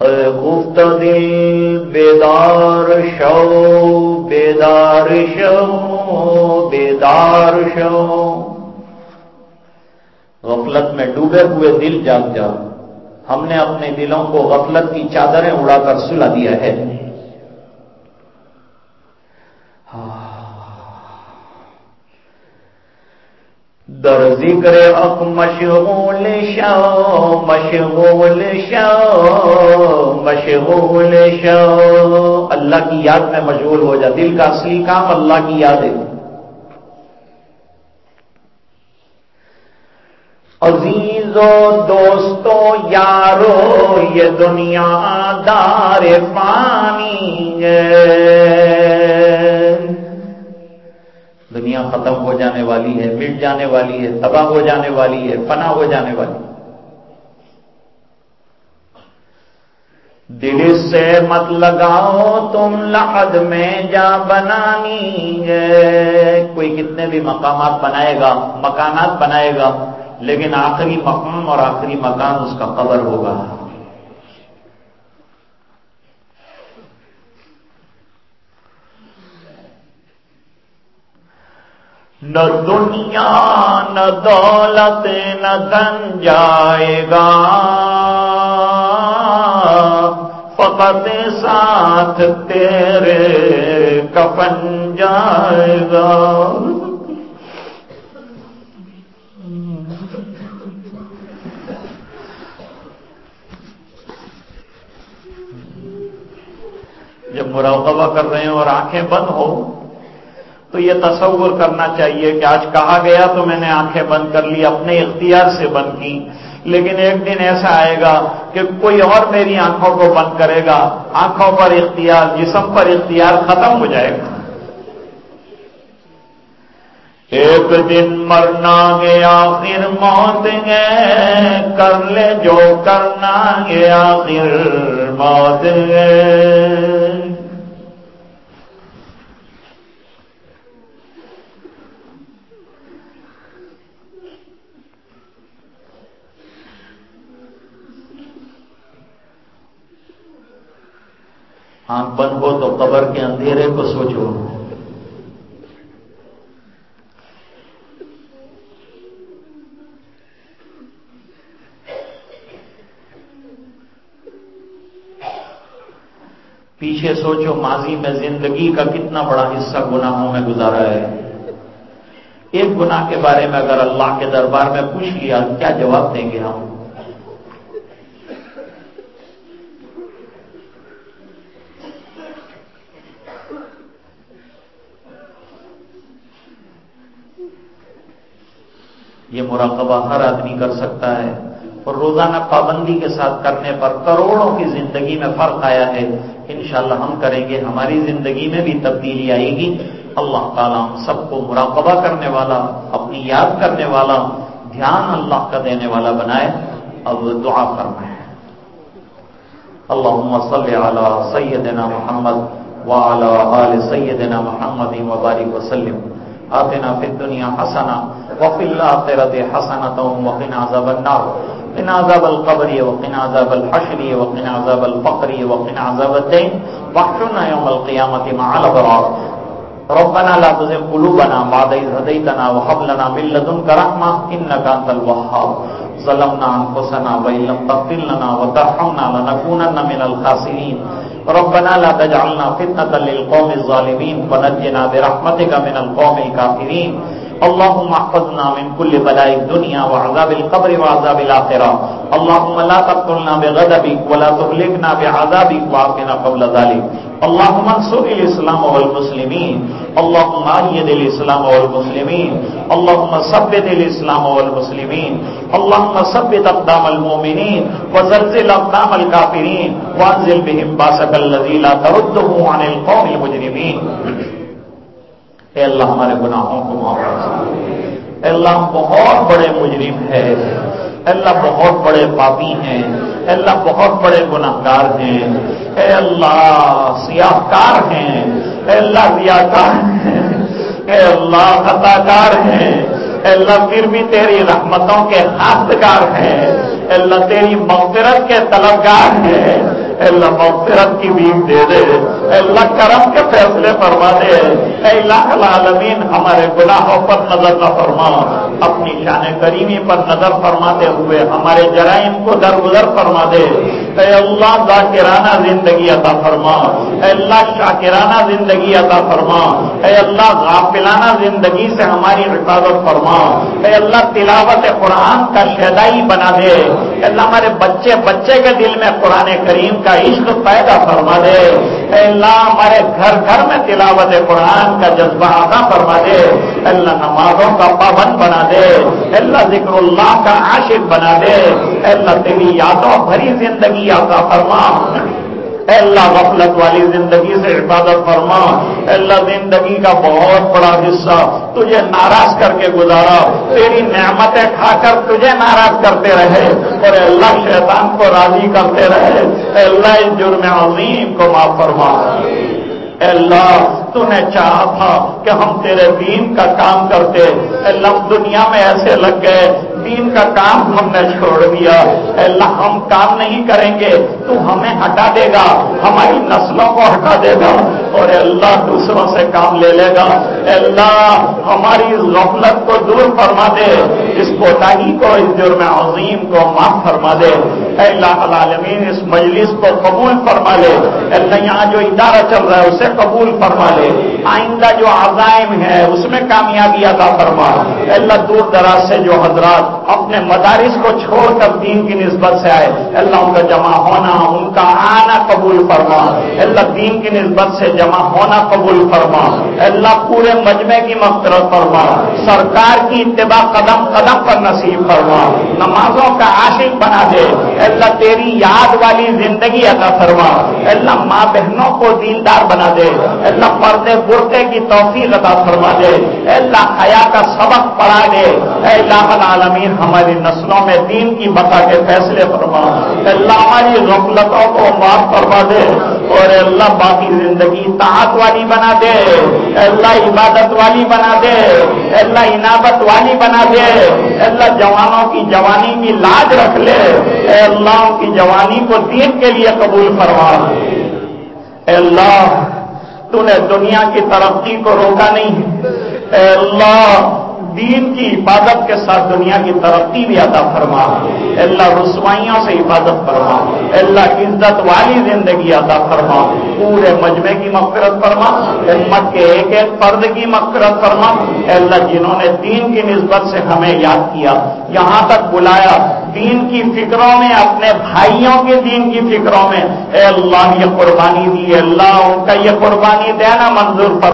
گفت دل بیدار شو بیدار شو بیدار شو۔ غفلت میں ڈوبے ہوئے دل جاگ جا۔ ہم نے اپنے دلوں کو غفلت کی چادریں اڑا کر سلا دیا ہے۔ در ذکر حق مشغول شو مشغول شو مشغول شو اللہ کی یاد میں مشغول ہو جا۔ دل کا اصلی کام اللہ کی یاد ہے۔ عزیزو، دوستو، یارو، یہ دنیا دار پانی دنیا ختم ہو جانے والی ہے، مٹ جانے والی ہے، تباہ ہو جانے والی ہے فنا ہو جانے والی۔ دل سے مت لگاؤ، تم لحد میں جا بنانی ہے۔ کوئی کتنے بھی مقامات بنائے گا، مکانات بنائے گا لیکن آخری مقام اور آخری مکان اس کا قبر ہوگا۔ نہ دنیا، نہ دولت، نہ دن جائے گا۔ فقط ساتھ تیرے کفن جائے گا۔ جب مراقبہ کر رہے ہیں اور آنکھیں بند ہو تو یہ تصور کرنا چاہیے کہ آج کہا گیا تو میں نے آنکھیں بند کر لی، اپنے اختیار سے بند کی۔ لیکن ایک دن ایسا آئے گا کہ کوئی اور میری آنکھوں کو بند کرے گا، آنکھوں پر اختیار، جسم پر اختیار ختم ہو جائے گا۔ ایک دن مرنا گیا پھر موت گے، کر لے جو کرنا گیا پھر موت گے۔ ہاں، آنکھ بند ہو تو قبر کے اندھیرے کو سوچو۔ پیچھے سوچو، ماضی میں زندگی کا کتنا بڑا حصہ گناہوں میں گزارا ہے۔ ایک گناہ کے بارے میں اگر اللہ کے دربار میں پوچھ لیا، کیا جواب دیں گے ہم؟ یہ مراقبہ ہر آدمی کر سکتا ہے اور روزانہ پابندی کے ساتھ کرنے پر کروڑوں کی زندگی میں فرق آیا ہے۔ انشاءاللہ ہم کریں گے، ہماری زندگی میں بھی تبدیلی آئے گی۔ اللہ تعالیٰ ہم سب کو مراقبہ کرنے والا، اپنی یاد کرنے والا، دھیان اللہ کا دینے والا بنائے۔ اب دعا فرمائے اللہ صلی علی سیدنا محمد وعلی آل سیدنا محمد وبارک وسلم۔ آتنا فی الدنیا حسنا وفی الآخرت حسنة وقنا عذاب النار. وقنا عذاب القبر وقنا عذاب الحشر وقنا عذاب الفقر وقنا عذاب الدین. واحشرنا يوم القيامة مع الابرار. ربنا لا تزغ قلوبنا بعد إذ هديتنا وهب لنا من لدنك رحمة إنك أنت الوهاب. ظلمنا أنفسنا وإن لم تغفر لنا وترحمنا لنكونن من الخاسرين. ربنا لا تجعلنا فتنة للقوم الظالمين ونجنا برحمتك من القوم الكافرين. اللهم احفظنا من كل بلاء الدنيا وعذاب القبر وعذاب الآخرة اللهم لا تقتلنا بغضبك ولا تهلكنا بعذابك وعافنا قبل ذلك اللهم انصر الإسلام والمسلمين اللهم أيد الإسلام والمسلمين اللهم ثبت الإسلام والمسلمين اللهم ثبت أقدام المؤمنين وزلزل أقدام الكافرين وانزل بهم باسك الذي لا ترده عن القوم المجرمين اے اللہ ہمارے گناہوں کو معاف کر اے اللہ ہم بہت بڑے مجرم ہے اے اللہ بہت بڑے پاپی ہیں۔ اے اللہ بہت بڑے گناہ گار ہیں۔ اے اللہ سیاہ کار ہیں۔ اے اللہ ریاکار ہیں۔ اے اللہ خطا کار ہیں۔ اے اللہ پھر بھی تیری رحمتوں کے حاصلگار ہیں۔ اے اللہ تیری مغفرت کے طلبگار ہیں۔ اللہ مغفرت کی بیم دے دے۔ اے اللہ کرم کے فیصلے فرما دے۔ اے اللہ العالمین، ہمارے گناہوں پر نظر نہ فرما۔ اپنی شان کریمی پر نظر فرماتے ہوئے ہمارے جرائم کو درگزر فرما دے۔ اے اللہ، ذاکرانہ زندگی عطا فرما۔ اے اللہ، شاکرانہ زندگی عطا فرما۔ اے اللہ، غافلانہ زندگی سے ہماری حفاظت فرما۔ اے اللہ، تلاوت قرآن کا شیدائی بنا دے۔ اے اللہ، ہمارے بچے بچے کے دل میں قرآن کریم کا عشق پیدا فرما دے۔ اے اللہ، ہمارے گھر گھر میں تلاوت قرآن کا جذبہ عطا فرما دے۔ اللہ، نمازوں کا پابند بنا دے۔ اللہ، ذکر اللہ کا عاشق بنا دے۔ اللہ، تیری یادوں بھری زندگی عطا فرما۔ اے اللہ غفلت والی زندگی سے حفاظت فرما۔ اے اللہ زندگی کا بہت بڑا حصہ تجھے ناراض کر کے گزارا۔ تیری نعمتیں کھا کر تجھے ناراض کرتے رہے۔ اور اے اللہ شیطان کو راضی کرتے رہے۔ اے اللہ اس جرم عظیم کو معاف فرما۔ اے اللہ تو نے چاہا تھا کہ ہم تیرے دین کا کام کرتے۔ اللہ دنیا میں ایسے لگ گئے، دین کا کام ہم نے چھوڑ دیا۔ اللہ ہم کام نہیں کریں گے، تو ہمیں ہٹا دے گا، ہماری نسلوں کو ہٹا دے گا۔ اور اللہ، دوسروں سے کام لے لے گا۔ اللہ، ہماری غفلت کو دور فرما دے، اس کوتاہی کو، اس جرم عظیم کو معاف فرما دے۔ اے اللہ العالمین، اس مجلس کو قبول فرما لے۔ اللہ، یہاں جو ادارہ چل رہا ہے، اسے قبول فرما لے۔ آئندہ جو عزائم ہے، اس میں کامیابی عطا فرما۔ اللہ دور دراز سے جو حضرات اپنے مدارس کو چھوڑ کر دین کی نسبت سے آئے، اللہ ان کا جمع ہونا، ان کا آنا قبول فرما۔ اللہ دین کی نسبت سے جمع ہونا قبول فرما۔ اللہ پورے مجمع کی مغفرت فرما۔ سرکار کی اتباع قدم قدم پر نصیب فرما۔ نمازوں کا عاشق بنا دے۔ اللہ تیری یاد والی زندگی عطا فرما۔ اللہ ماں بہنوں کو دیندار بنا دے۔ اللہ پردے برتے کی توفیق عطا فرما دے۔ اے اللہ حیا کا سبق پڑھا دے۔ اے اللہ العالمین، ہماری نسلوں میں دین کی بقا کے فیصلے فرما۔ اے اللہ، ہماری غفلتوں کو معاف فرما دے۔ اور اے اللہ، باقی زندگی طاعت والی بنا دے۔ اے اللہ، عبادت والی بنا دے۔ اے اللہ، عنابت والی بنا دے۔ اے اللہ، جوانوں کی جوانی کی لاج رکھ لے۔ اے اللہ کی جوانی کو دین کے لیے قبول فرما۔ دے اے اللہ تو نے دنیا کی ترقی کو روکا نہیں۔ اے اللہ دین کی حفاظت کے ساتھ دنیا کی ترقی بھی عطا فرما۔ اللہ رسوائیوں سے حفاظت فرما۔ اللہ عزت والی زندگی عطا فرما۔ پورے مجمع کی مغفرت فرما۔ امت کے ایک ایک فرد کی مغفرت فرما۔ اللہ، جنہوں نے دین کی نسبت سے ہمیں یاد کیا، یہاں تک بلایا۔ دین کی فکروں میں، اپنے بھائیوں کے دین کی فکروں میں۔ اے اللہ، یہ قربانی دی۔ اللہ، ان کا یہ قربانی دینا منظور پر